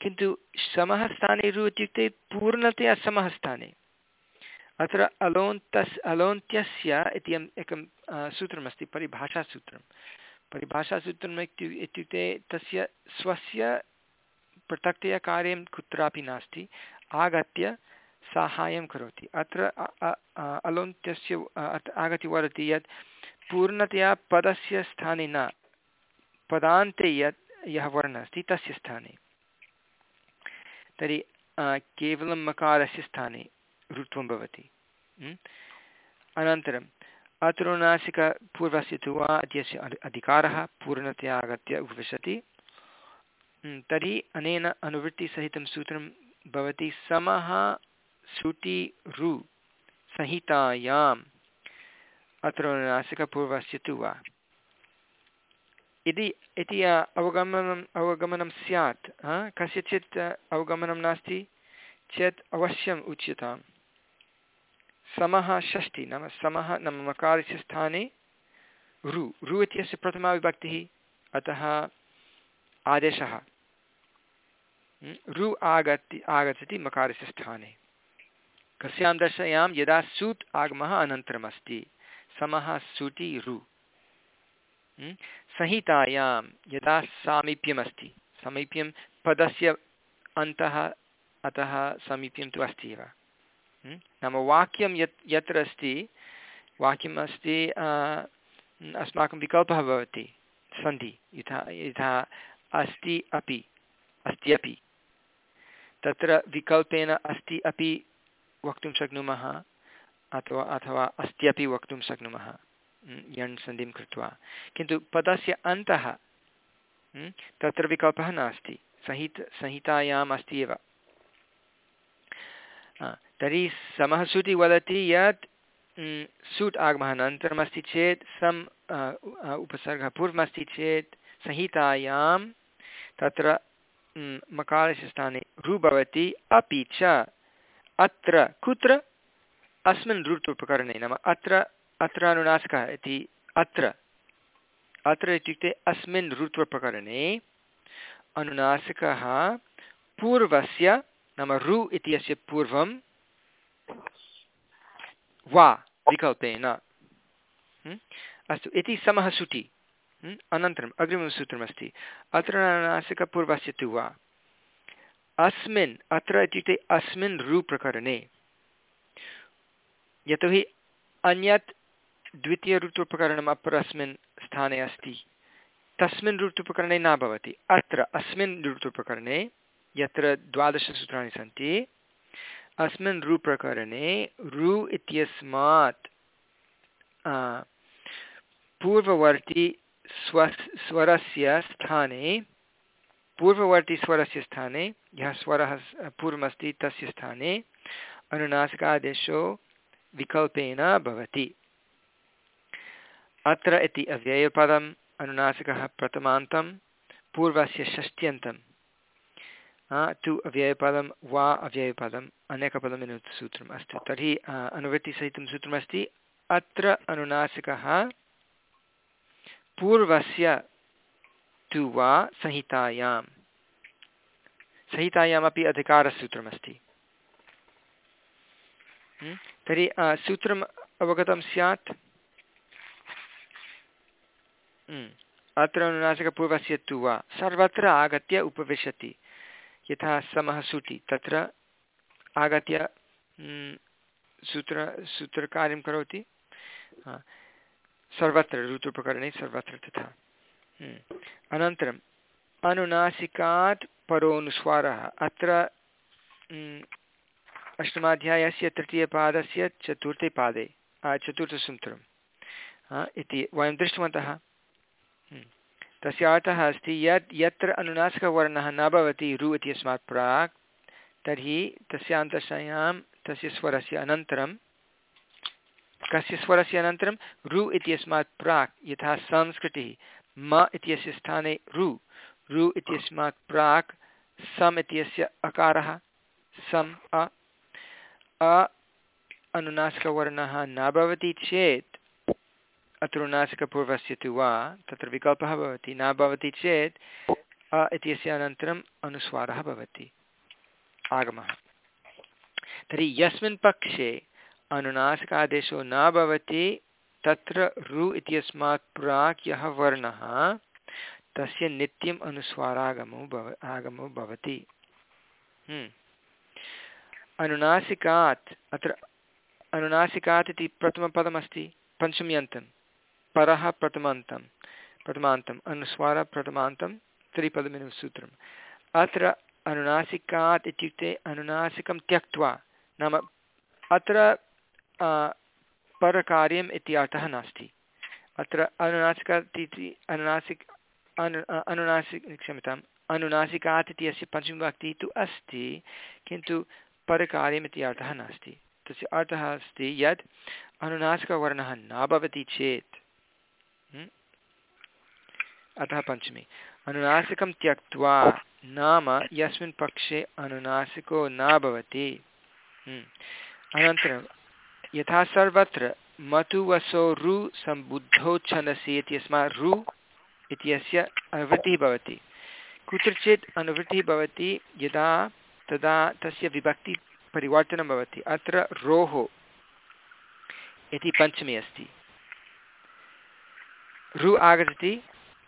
किन्तु समः स्थाने रु इत्युक्ते पूर्णतया समः स्थाने। अत्र अलोन्तस् अलोन्त्यस्य इति एकं सूत्रमस्ति परिभाषासूत्रं परिभाषासूत्रम् इत्युक्ते तस्य स्वस्य पृथक्तया कार्यं कुत्रापि नास्ति, आगत्य साहाय्यं करोति। अत्र अलोन्त्यस्य आगत्य वदति यत् पूर्णतया पदस्य स्थाने न, पदान्ते यत् यः वर्णः अस्ति तस्य स्थाने। तर्हि केवलं मकारस्य स्थाने ऋत्वं भवति। अनन्तरम् अतुरुनासिकपूर्वस्य तु वा इत्यस्य अधिकारः पूर्णतया आगत्य उपविशति। तर्हि अनेन अनुवृत्तिसहितं सूत्रं भवति समः सुटि रु संहितायाम् अत्र नासिकपूर्वस्य तु वा। यदि इति अवगमनम् अवगमनं स्यात् कस्यचित् अवगमनं नास्ति, चेत् अवश्यम् उच्यताम्। समः षष्टि नाम समः नाम मकारस्य स्थाने रु रु इत्यस्य प्रथमा विभक्तिः, अतः आदेशः। रु आगति आगच्छति मकारस्य स्थाने। कस्यां दशायां यदा सूट् आगमः अनन्तरम् अस्ति समः सुटि रु। संहितायां यदा सामीप्यमस्ति, समीप्यं पदस्य अन्तः, अतः समीप्यं तु अस्ति एव। नाम वाक्यं यत्, यत्र अस्ति, वाक्यम् अस्ति अस्माकं विकल्पः भवति, सन्धि, यथा यथा अस्ति अपि अस्त्यपि तत्र विकल्पेन अस्ति अपि वक्तुं शक्नुमः, अथवा अथवा अस्त्यपि वक्तुं शक्नुमः यण् सन्धिं कृत्वा। किन्तु पदस्य अन्तः तत्र विकल्पः नास्ति, संहित, संहितायाम् अस्ति एव। तर्हि समः सुटि वदति यत् सुट् आगमः अनन्तरमस्ति चेत्, सम् उपसर्गः पूर्वमस्ति चेत्, संहितायां तत्र मकारस्य स्थाने रु भवति, अपि च, अत्र, कुत्र? अस्मिन् ऋतुप्रकरणे नाम अत्र अत्र अनुनासिकः इति अत्र। अत्र इत्युक्ते अस्मिन् ऋत्वप्रकरणे अनुनासिकः पूर्वस्य, नाम रु इत्यस्य पूर्वं वा विकल्पेन अस्तु, इति समः सुटि। अनन्तरम्, अग्रिमं सूत्रमस्ति। अत्र नासिकपूर्वस्य तु वा। अस्मिन्, अत्र इत्युक्ते अस्मिन् रुप्रकरणे। यतोहि अन्यत् द्वितीयऋतुप्रकरणम् अपरस्मिन् स्थाने अस्ति। तस्मिन् ऋतुप्रकरणे न भवति। अत्र अस्मिन् ऋतुप्रकरणे यत्र द्वादशसूत्राणि सन्ति अस्मिन् रुप्रकरणे रु इत्यस्मात् पूर्ववर्ती स्व स्वरस्य स्थाने पूर्ववर्तीस्वरस्य स्थाने, यः स्वरः पूर्वमस्ति तस्य स्थाने, अनुनासिकादेशो विकल्पेन भवति। अत्र इति अव्ययपदम्, अनुनासिकः प्रथमान्तं, पूर्वस्य षष्ट्यन्तं तु अव्ययपदं वा अव्ययपदम् अनेकपदम् सूत्रम् अस्ति। तर्हि अनुवृत्तिसहितं सूत्रमस्ति अत्र अनुनासिकः पूर्वस्य तु वा संहितायां संहितायामपि अधिकारसूत्रमस्ति तर्हि सूत्रम् अवगतं स्यात्। अत्र अनुनासिकपूर्वस्य तु वा। सर्वत्र आगत्य उपविशति। यथा समः सुटि, तत्र आगत्य सूत्र, सूत्रकार्यं करोति। सर्वत्र, ऋतुप्रकरणे सर्वत्र तथा। अनन्तरम्, अनुनासिकात् परोनुस्वारः। अत्र अष्टमाध्यायस्य तृतीयपादस्य चतुर्थे पादे चतुर्थसूत्रम्। इति वयं दृष्टवन्तः। तस्य अर्थः अस्ति यत् यत्र अनुनासिकवर्णः न भवति रु इत्यस्मात् प्राक्, तर्हि तस्य अन्तशयां तस्य स्वरस्य अनन्तरं, कस्य स्वरस्य अनन्तरं रु इत्यस्मात् प्राक्, यथा संस्कृतिः, म इत्यस्य स्थाने रु रु इत्यस्मात् प्राक्, सम् इत्यस्य अकारः, सम् अ अनुनासिकवर्णः न भवति चेत् अत्रुनासिकपूर्वस्य तु वा, तत्र विकल्पः भवति, न भवति चेत्, अ इत्यस्य अनन्तरम् अनुस्वारः भवति। आगमः। तर्हि यस्मिन् पक्षे अनुनासिकादेशो न भवति, तत्र रु इत्यस्मात् प्राक् यः वर्णः, तस्य नित्यम् अनुस्वारागमो भव, आगमो भवति। हम्म। अनुनासिकात्, अत्र अनुनासिकात् इति प्रथमपदमस्ति पञ्चम्यन्तं परः प्रथमान्तं प्रथमान्तम् अनुस्वारः प्रथमान्तं त्रिपदमिदं सूत्रम् अत्र अनुनासिकात् इत्युक्ते अनुनासिकं त्यक्त्वा नाम अत्र परकार्यम् इति अर्थः नास्ति अत्र अनुनासिक इति अनुनासिक अनु अनुनासिक क्षम्यताम् अनुनासिकात् इति अस्य पञ्चमविभक्तिः तु अस्ति किन्तु परकार्यम् इति अर्थः नास्ति तस्य अर्थः अस्ति यत् अनुनासिकवर्णः न भवति चेत् अतः पञ्चमी। अनुनासिकं त्यक्त्वा नाम यस्मिन् पक्षे अनुनासिको न भवति। अनन्तरं, यथा सर्वत्र मतुवसो रु सम्बुद्धौ छन्दसि इत्यस्मात् रु इत्यस्य अनुवृत्तिः भवति। कुत्रचित् अनुवृत्तिः भवति यदा तदा तस्य विभक्तिपरिवर्तनं भवति। अत्र रोः इति पञ्चमी अस्ति। रु आगच्छति।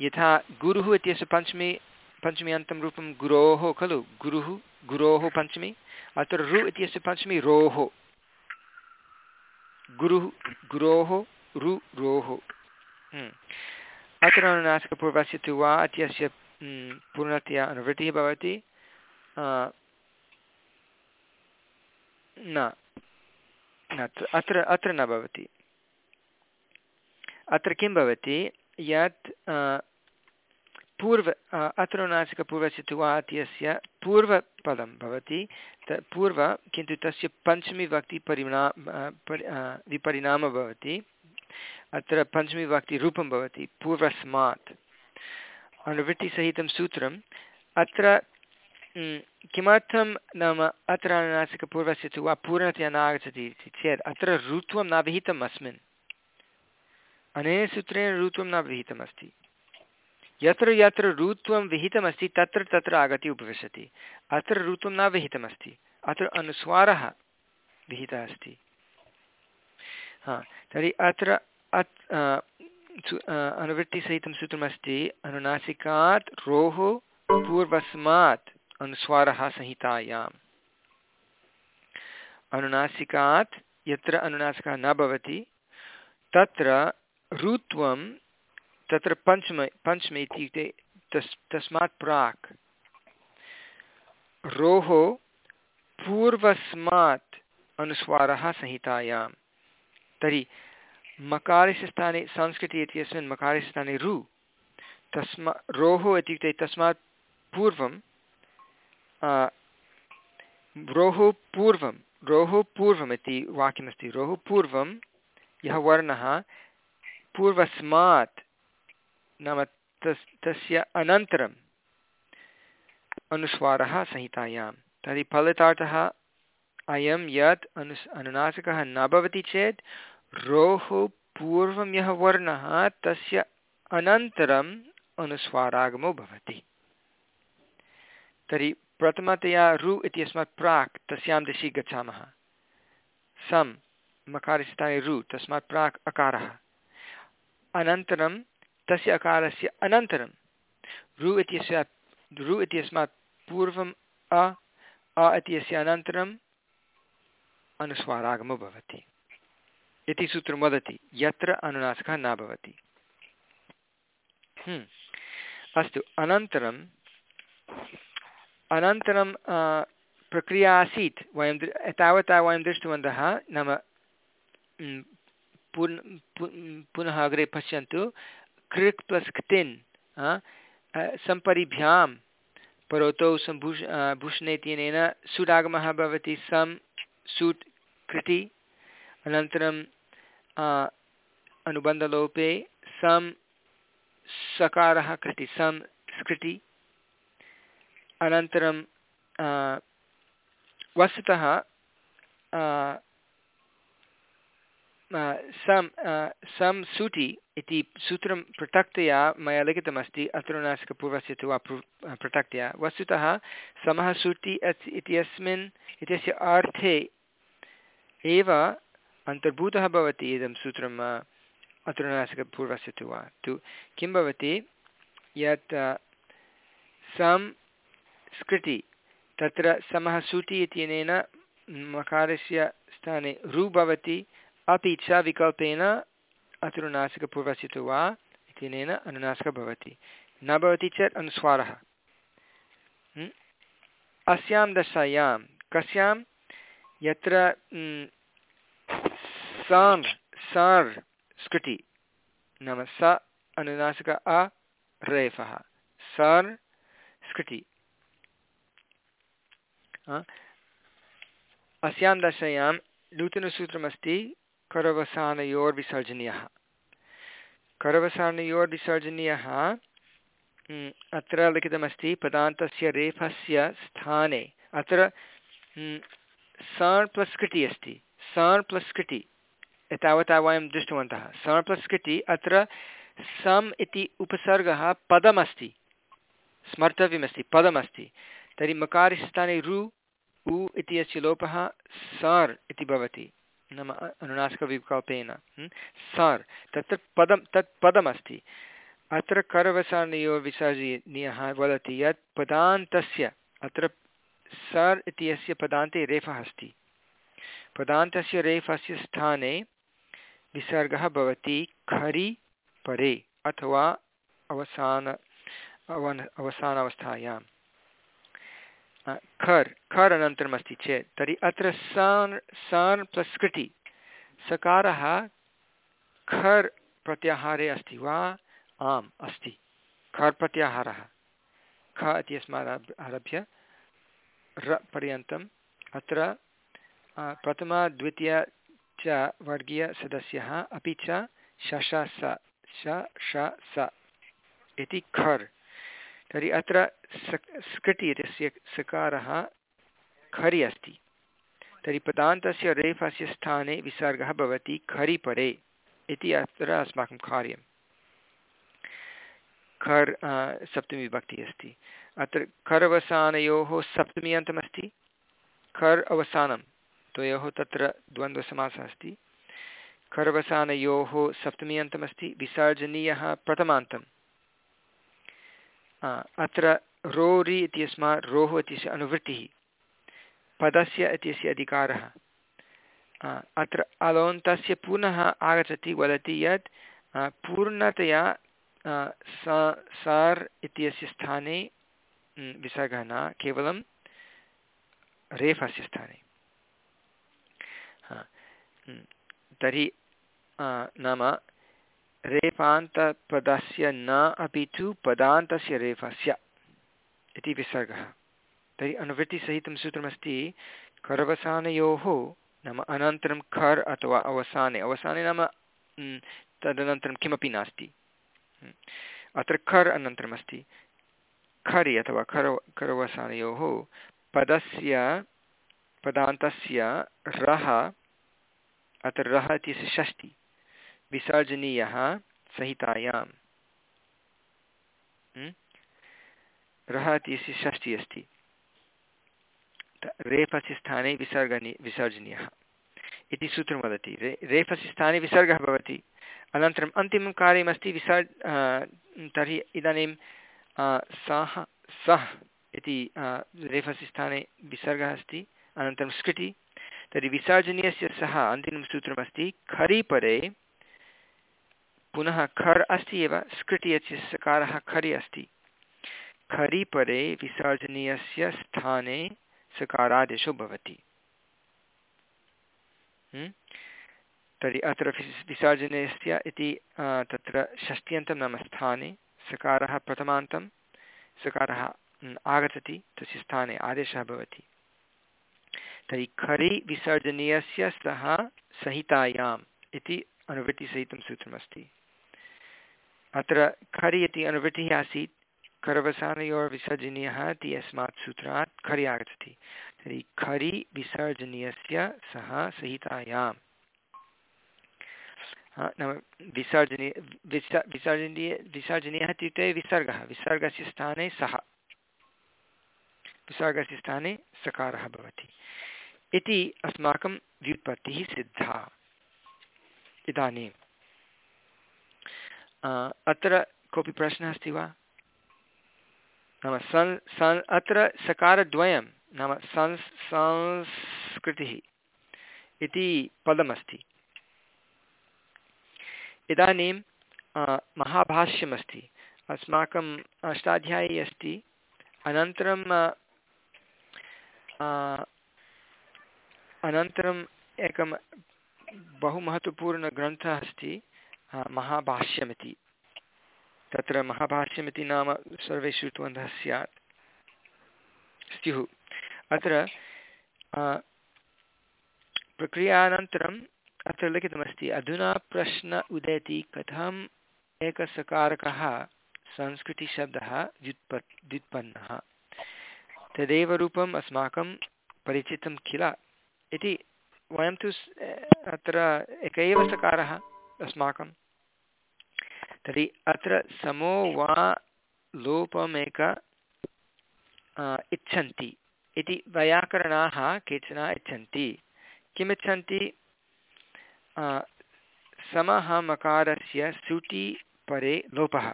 यथा गुरुः इत्यस्य पञ्चमी पञ्चमी अन्तं रूपं गुरोः खलु? गुरुः गुरोः पञ्चमी। अत्र रु इत्यस्य पञ्चमी रोः। गुरुः गुरोः रु रोः। हम्म। अत्र अनुनासिकपूर्वस्य तु वा इत्यस्य हम्म, पूर्णतया अनुवृत्तिः भवति। न अत्र अत्र न भवति। अत्र किं भवति? यत् पूर्व अत्र नासिकपूर्वस्य तु वा इत्यस्य पूर्वपदं भवति, त, पूर्व किन्तु तस्य पञ्चमीविभक्तिपरिणा विपरिणामः भवति, अत्र पञ्चमीविभक्तिरूपं भवति, पूर्वस्मात्। अनुवृत्तिसहितं सूत्रम् अत्र किमर्थं नाम अत्र अनुनासिकपूर्वस्य तु वा पूर्णतया न आगच्छति इति चेत्, अत्र ऋत्वं न विहितम् अस्मिन्। अनेन सूत्रेण ऋत्वं न विहितमस्ति। यत्र यत्र ऋत्वं विहितमस्ति, तत्र तत्र आगत्य उपविशति। अत्र ऋत्वं न विहितमस्ति, अत्र अनुस्वारः विहितः अस्ति। हा, तर्हि अत्र अत् अनुवृत्तिसहितं सूत्रमस्ति, अनुनासिकात् रोः पूर्वस्मात् अनुस्वारः संहितायाम्। अनुनासिकात्, यत्र अनुनासिकः न भवति, तत्र ऋत्वं तत्र पञ्चम पञ्चमे इत्युक्ते तस्, तस्मात् प्राक्। रोः पूर्वस्मात् अनुस्वारः संहितायां। तर्हि मकारस्य स्थाने संस्कृति इत्यस्मिन् मकारस्य स्थाने रु, तस्मा रोः इत्युक्ते तस्मात् पूर्वं रोः पूर्वं रोः पूर्वम् इति वाक्यमस्ति। रोः पूर्वं यः वर्णः पूर्वस्मात् नाम तस्, तस्य अनन्तरम् अनुस्वारः संहितायां। तर्हि फलितार्थः अयं यत् अनुस्, अनुनासिकः न भवति चेत् रोः पूर्वं यः वर्णः तस्य अनन्तरम् अनुस्वारागमो भवति। तर्हि प्रथमतया रु इत्यस्मात् प्राक्, तस्यां दिशि गच्छामः। सम् मकारस्थाने रु, तस्मात् प्राक् अकारः। अनन्तरं तस्य अकारस्य अनन्तरं। रु इत्यस्य, रु इत्यस्मात् पूर्वम् अ अ इत्यस्य अनन्तरम् अनुस्वारागमो भवति। इति सूत्रं वदति। यत्र अनुनासिकः न भवति। हम्म। अस्तु, अनन्तरं अनन्तरं प्रक्रिया आसीत्। वयं तावता वयं दृष्टवन्तः, नाम पुन् पुनः अग्रे पश्यन्तु। कृक् प्लस् क्तिन् सम्परिभ्यां परोतौ सम्भूष भूषणेत्यनेन सुडागमः भवति सं, सुट्, कृति। अनन्तरं अनुबन्धलोपे सं, सकारः कृति, सं स्कृति अनन्तरं वस्तुतः सं सं सुटि इति सूत्रं पृथक्तया मया लिखितमस्ति, अत्रुनासिकपूर्वस्य तु वा पृथक्तया। वस्तुतः समः सुटि इत्यस्मिन्, इत्यस्य अर्थे एव अन्तर्भूतः भवति इदं सूत्रम् अत्रुनासिकपूर्वस्य तु वा तु। किं भवति? यत् सं स्कृति, तत्र समः सुटि इत्यनेन मकारस्य स्थाने रु भवति अपि च विकल्पेन अतुरुनासिकपूर्वस्य तु वा इत्यनेन अनुनासिकः भवति न भवति चेत् अनुस्वारः अस्यां दशायां कस्यां यत्र साङ् सार् स्कृति नाम स अनुनासिक अ रेफः सर् स्कृति अस्यां दशायां नूतनसूत्रमस्ति करवसानयोर्विसर्जनीयः करवसानयोर्विसर्जनीयः अत्र लिखितमस्ति, पदान्तस्य रेफस्य स्थाने। अत्र सार् प्लस् कृटि अस्ति। सार् प्लस् कृटि। एतावता वयं दृष्टवन्तः। सार् प्लस् कृटि अत्र सम् इति उपसर्गः पदमस्ति। स्मर्तव्यमस्ति। पदमस्ति। तर्हि मकारस्थाने रु, उ इति अस्य लोपः सार् इति भवति। नाम अनुनासिकविकल्पेन। सार् तत्र पदं, तत् पदमस्ति। अत्र करवसानयो विसर्जनीयः वदति यत् पदान्तस्य, अत्र सर् इत्यस्य पदान्ते रेफः अस्ति। पदान्तस्य रेफस्य स्थाने विसर्गः भवति खरि, परे अथवा अवसान, अवन, अवसानावस्थायाम्। खर् खर् अनन्तरम् अस्ति चेत्, तर्हि अत्र सान् सान् प्लस् कृटि सकारः खर् प्रत्याहारे अस्ति वा? आम्, अस्ति। खर् प्रत्याहारः। ख इत्यस्मात् आरभ्य र पर्यन्तम् अत्र प्रथमा, द्वितीय च वर्गीयसदस्यः अपि च शश स स इति खर्। तर्हि अत्र स्कटि इत्यस्य सकारः खरि अस्ति। तर्हि पदान्तस्य रेफस्य स्थाने विसर्गः भवति खरि परे इति अत्र अस्माकं कार्यं। खर् सप्तमी विभक्तिः अस्ति। अत्र खरवसानयोः सप्तमी अन्तमस्ति। खर् अवसानं, द्वयोः तत्र द्वन्द्वसमासः अस्ति। खरवसानयोः सप्तमी अन्तमस्ति। विसर्जनीयः प्रथमान्तम् अत्र रोरि इत्यस्मात् रोः इत्यस्य अनुवृत्तिः। पदस्य इत्यस्य अधिकारः। अत्र अलोन्तस्य पुनः आगच्छति, वदति यत् पूर्णतया सार् इत्यस्य स्थाने विसर्गः न, केवलं रेफस्य स्थाने। तर्हि नाम रेफान्तपदस्य न अपि तु पदान्तस्य रेफस्य। इति विसर्गः। तर्हि अनुवृत्तिसहितं सूत्रमस्ति करवसानयोः नाम अनन्तरं खर् अथवा अवसाने। अवसाने नाम तदनन्तरं किमपि नास्ति। अत्र खर् अनन्तरमस्ति। खरि अथवा खर करवसानयोः पदस्य, पदान्तस्य रः, अत्र रः इत्यस्य षष्टि। विसर्जनीयः संहितायां रः इत्यस्य षष्टिः अस्ति। रेफस्य स्थाने विसर्गनि विसर्जनीयः। इति सूत्रं वदति। रे रेफस्य स्थाने विसर्गः भवति। अनन्तरम् अन्तिमं कार्यमस्ति विसर् तर्हि इदानीं सः सः इति रेफस्य स्थाने विसर्गः अस्ति। अनन्तरं स्कृति। तर्हि विसर्जनीयस्य सः अन्तिमं सूत्रमस्ति। खरिपरे पुनः खर् अस्ति एव। स्कृति यस्य सकारः खरि अस्ति। खरिपरे विसर्जनीयस्य स्थाने सकारादेशो भवति। तर्हि अत्र विसर्जनीयस्य इति तत्र षष्ट्यन्तं नाम स्थाने सकारः प्रथमान्तं, सकारः आगच्छति, तस्य स्थाने आदेशः भवति। तर्हि खरि विसर्जनीयस्य सः संहितायाम् इति अनुवृत्तिसहितं सूत्रमस्ति। अत्र खरि इति अनुवृत्तिः आसीत् खरवसानयोर्विसर्जनीयः इति अस्मात् सूत्रात् खरि आगच्छति। तर्हि खरि विसर्जनीयस्य सः संहितायाम्। नाम विसर्जनीय विस, विसर्जनीय, विसर्जनीयः इत्युक्ते विसर्गः, विसर्गस्य स्थाने सः। विसर्गस्य स्थाने सकारः भवति। इति अस्माकं व्युत्पत्तिः सिद्धा। इदानीम् अत्र कोऽपि प्रश्नः अस्ति वा? नाम सन् सन्, अत्र सकारद्वयं नाम संस्, संस्कृतिः इति पदमस्ति। इदानीं महाभाष्यमस्ति। अस्माकम् अष्टाध्यायी अस्ति। अनन्तरं अनन्तरम् एकं बहु महत्त्वपूर्णग्रन्थः अस्ति महाभाष्यमिति। तत्र महाभाष्यमिति नाम सर्वे श्रुतवन्तः स्यात्। स्युः। अत्र प्रक्रियानन्तरम् अत्र लिखितमस्ति, अधुना प्रश्न उदेति कथम् एकसकारकः संस्कृतिशब्दः व्युत्पत्, व्युत्पन्नः? तदेव रूपम् अस्माकं परिचितं किल? इति वयं तु अत्र एक एव सकारः अस्माकं तर्हि अत्र समो वा लोपमेक इच्छन्ति इति वैयाकरणाः केचन इच्छन्ति। किमिच्छन्ति? समः मकारस्य सुटि परे लोपः।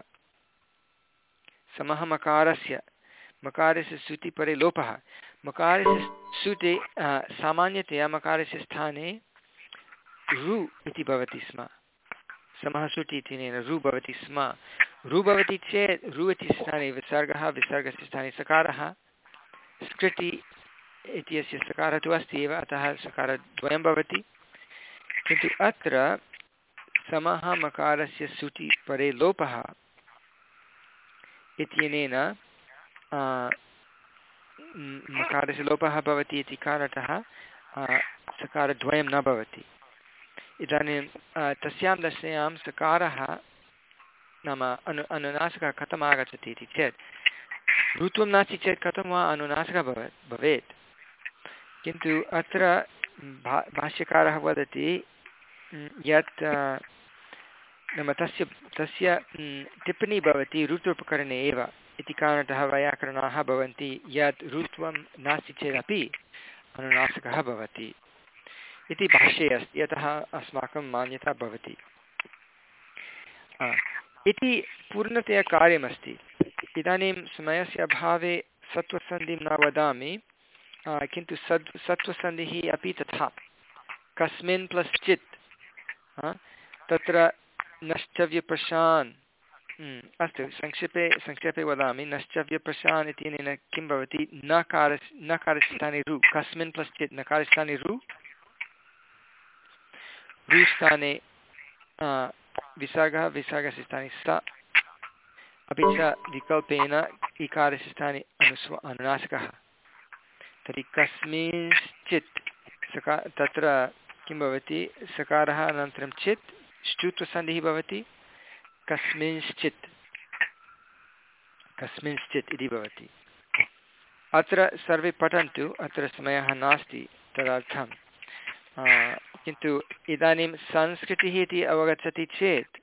समः मकारस्य मकारस्य सुटि परे लोपः। मकारस्य सुते सामान्यतया मकारस्य स्थाने रु इति भवति स्म। समः सुटि इत्यनेन रु भवति स्म। रु भवति चेत्, रु इति स्थाने विसर्गः, विसर्गस्य स्थाने सकारः। स्कृति इत्यस्य सकारः तु अस्ति एव, अतः सकारद्वयं भवति। किन्तु अत्र समः मकारस्य सुटि परे लोपः इत्यनेन मकारस्य लोपः भवति इति कारणतः सकारद्वयं न भवति। इदानीं तस्यां दशायां सकारः नाम अनु, अनुनासिकः कथम् आगच्छति इति चेत् ऋत्वं नास्ति चेत् कथं वा अनुनासिकः भवेत् भवेत्? किन्तु अत्र भा, भाष्यकारः वदति यत् नाम तस्य तस्य टिप्पणी भवति ऋत्वोपकरणे एव, इति कारणतः वैयाकरणाः भवन्ति, यत् ऋत्वं नास्ति चेदपि अनुनासिकः भवति। इति भाष्ये अस्ति, यतः अस्माकं मान्यता भवति। इति पूर्णतया कार्यमस्ति। इदानीं समयस्य अभावे सत्त्वसन्धिं न वदामि किन्तु सद्, सत्त्वसन्धिः अपि तथा। कस्मिन् प्लस् चित् तत्र नश्चव्यप्रशान् अस्तु, संक्षेपे संक्षेपे वदामि। नश्चव्यप्रशान् इत्यनेन किं भवति? नकार नकारस्थाने रु। कस्मिन् प्लस् चित् नकारस्थाने रु। रुस्थाने विसर्गः विसर्गस्य स्थाने स, अपि च विकल्पेन इकारस्य स्थाने अनुस्व अनुनासिकः। तर्हि कस्मिंश्चित् सका तत्र किं भवति? सकारः अनन्तरं चित् श्चुत्वसन्धिः भवति। कस्मिंश्चित् कस्मिंश्चित् इति भवति। अत्र सर्वे पठन्तु, अत्र समयः नास्ति तदर्थं किन्तु इदानीं संस्कृतिः इति अवगच्छति चेत्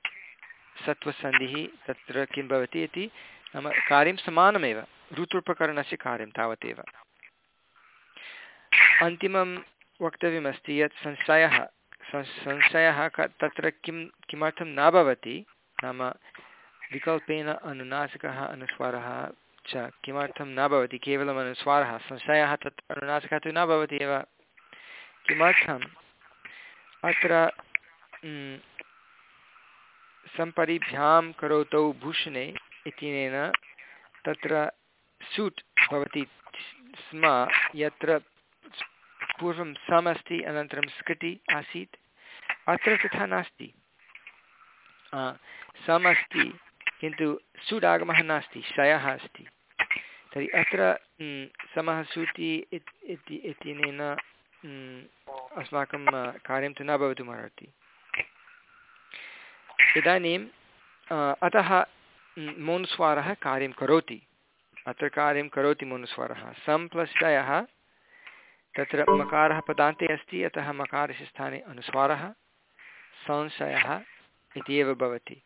सत्त्वसन्धिः तत्र किं भवति इति नाम कार्यं समानमेव, ऋतुप्रकरणस्य कार्यं तावदेव। अन्तिमं वक्तव्यमस्ति यत् संशयः संशयः क, तत्र किं, किमर्थं न भवति, नाम विकल्पेन अनुनासिकः अनुस्वारः च किमर्थं न भवति, केवलम् अनुस्वारः, संशयः तत् अनुनासिकः तु न भवति एव। किमर्थम् अत्र सम्परिभ्यां करोतौ भूषणे इत्यनेन तत्र सूट् भवति स्म, यत्र पूर्वं सम् अस्ति, अनन्तरं स्कृति आसीत्। अत्र तथा नास्ति। सम् अस्ति, किन्तु सुडागमः नास्ति, शयः अस्ति। तर्हि अत्र समः सूति इत्यनेन अस्माकं कार्यं तु न भवितुमर्हति इदानीम् अतः मोनुस्वारः कार्यं करोति। अत्र कार्यं करोति मोनुस्वारः। सम् प्लस् शयः तत्र मकारः पदान्ते अस्ति, अतः मकारस्य स्थाने अनुस्वारः। संशयः इति एव भवति।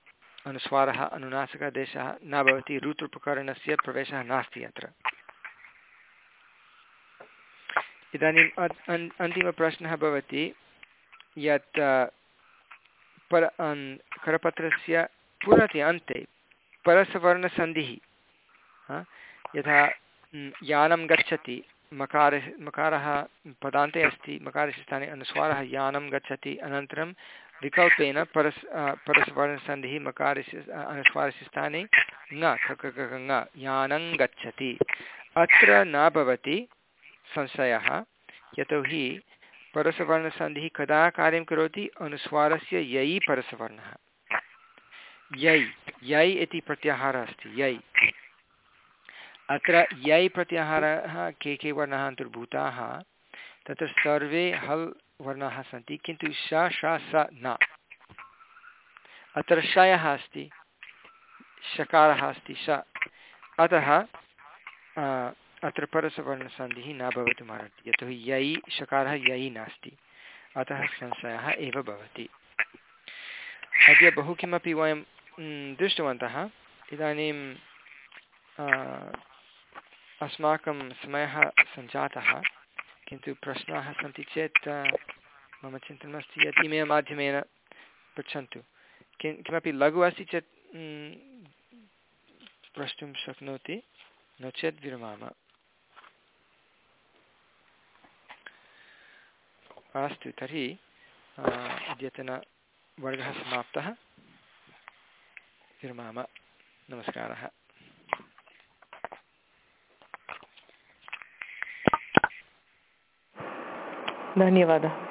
अनुस्वारः, अनुनासिकादेशः न भवति। ऋतुप्रकरणस्य प्रवेशः नास्ति अत्र। इदानीम् अन्तिमप्रश्नः भवति यत् पर करपत्रस्य पुनति अन्ते परसवर्णसन्धिः यथा यानं गच्छति, मकार, मकारः पदान्ते अस्ति, मकारस्य स्थाने अनुस्वारः, यानं गच्छति, अनन्तरं विकल्पेन परस् परस्परसन्धिः मकारस्य अनुस्वारस्य स्थाने ङ, यानं गच्छति। अत्र न भवति संशयः, यतोहि परसवर्णसन्धिः कदा कार्यं करोति? अनुस्वारस्य यै परसवर्णः। यै यै इति प्रत्याहारः अस्ति यै अत्र यै प्रत्याहारः के के वर्णाः अन्तर्भूताः? तत्र सर्वे हल् वर्णाः सन्ति, किन्तु श श, स, न। अत्र शयः अस्ति, शकारः अस्ति, श। अतः अत्र परसवर्णसन्धिः न भवितुमर्हति यतोहि यै शकारः यै नास्ति। अतः संशयः एव भवति। अद्य बहु किमपि वयं दृष्टवन्तः। इदानीं अस्माकं समयः सञ्जातः। किन्तु प्रश्नाः सन्ति चेत् मम चिन्तनमस्ति यत् इमेल् माध्यमेन पृच्छन्तु। किं, किमपि लघु अस्ति चेत् प्रष्टुं शक्नोति। नो चेत् विरमाम। अस्तु तर्हि अद्यतनवर्गः समाप्तः। विरमाम। नमस्कारः। धन्यवादः।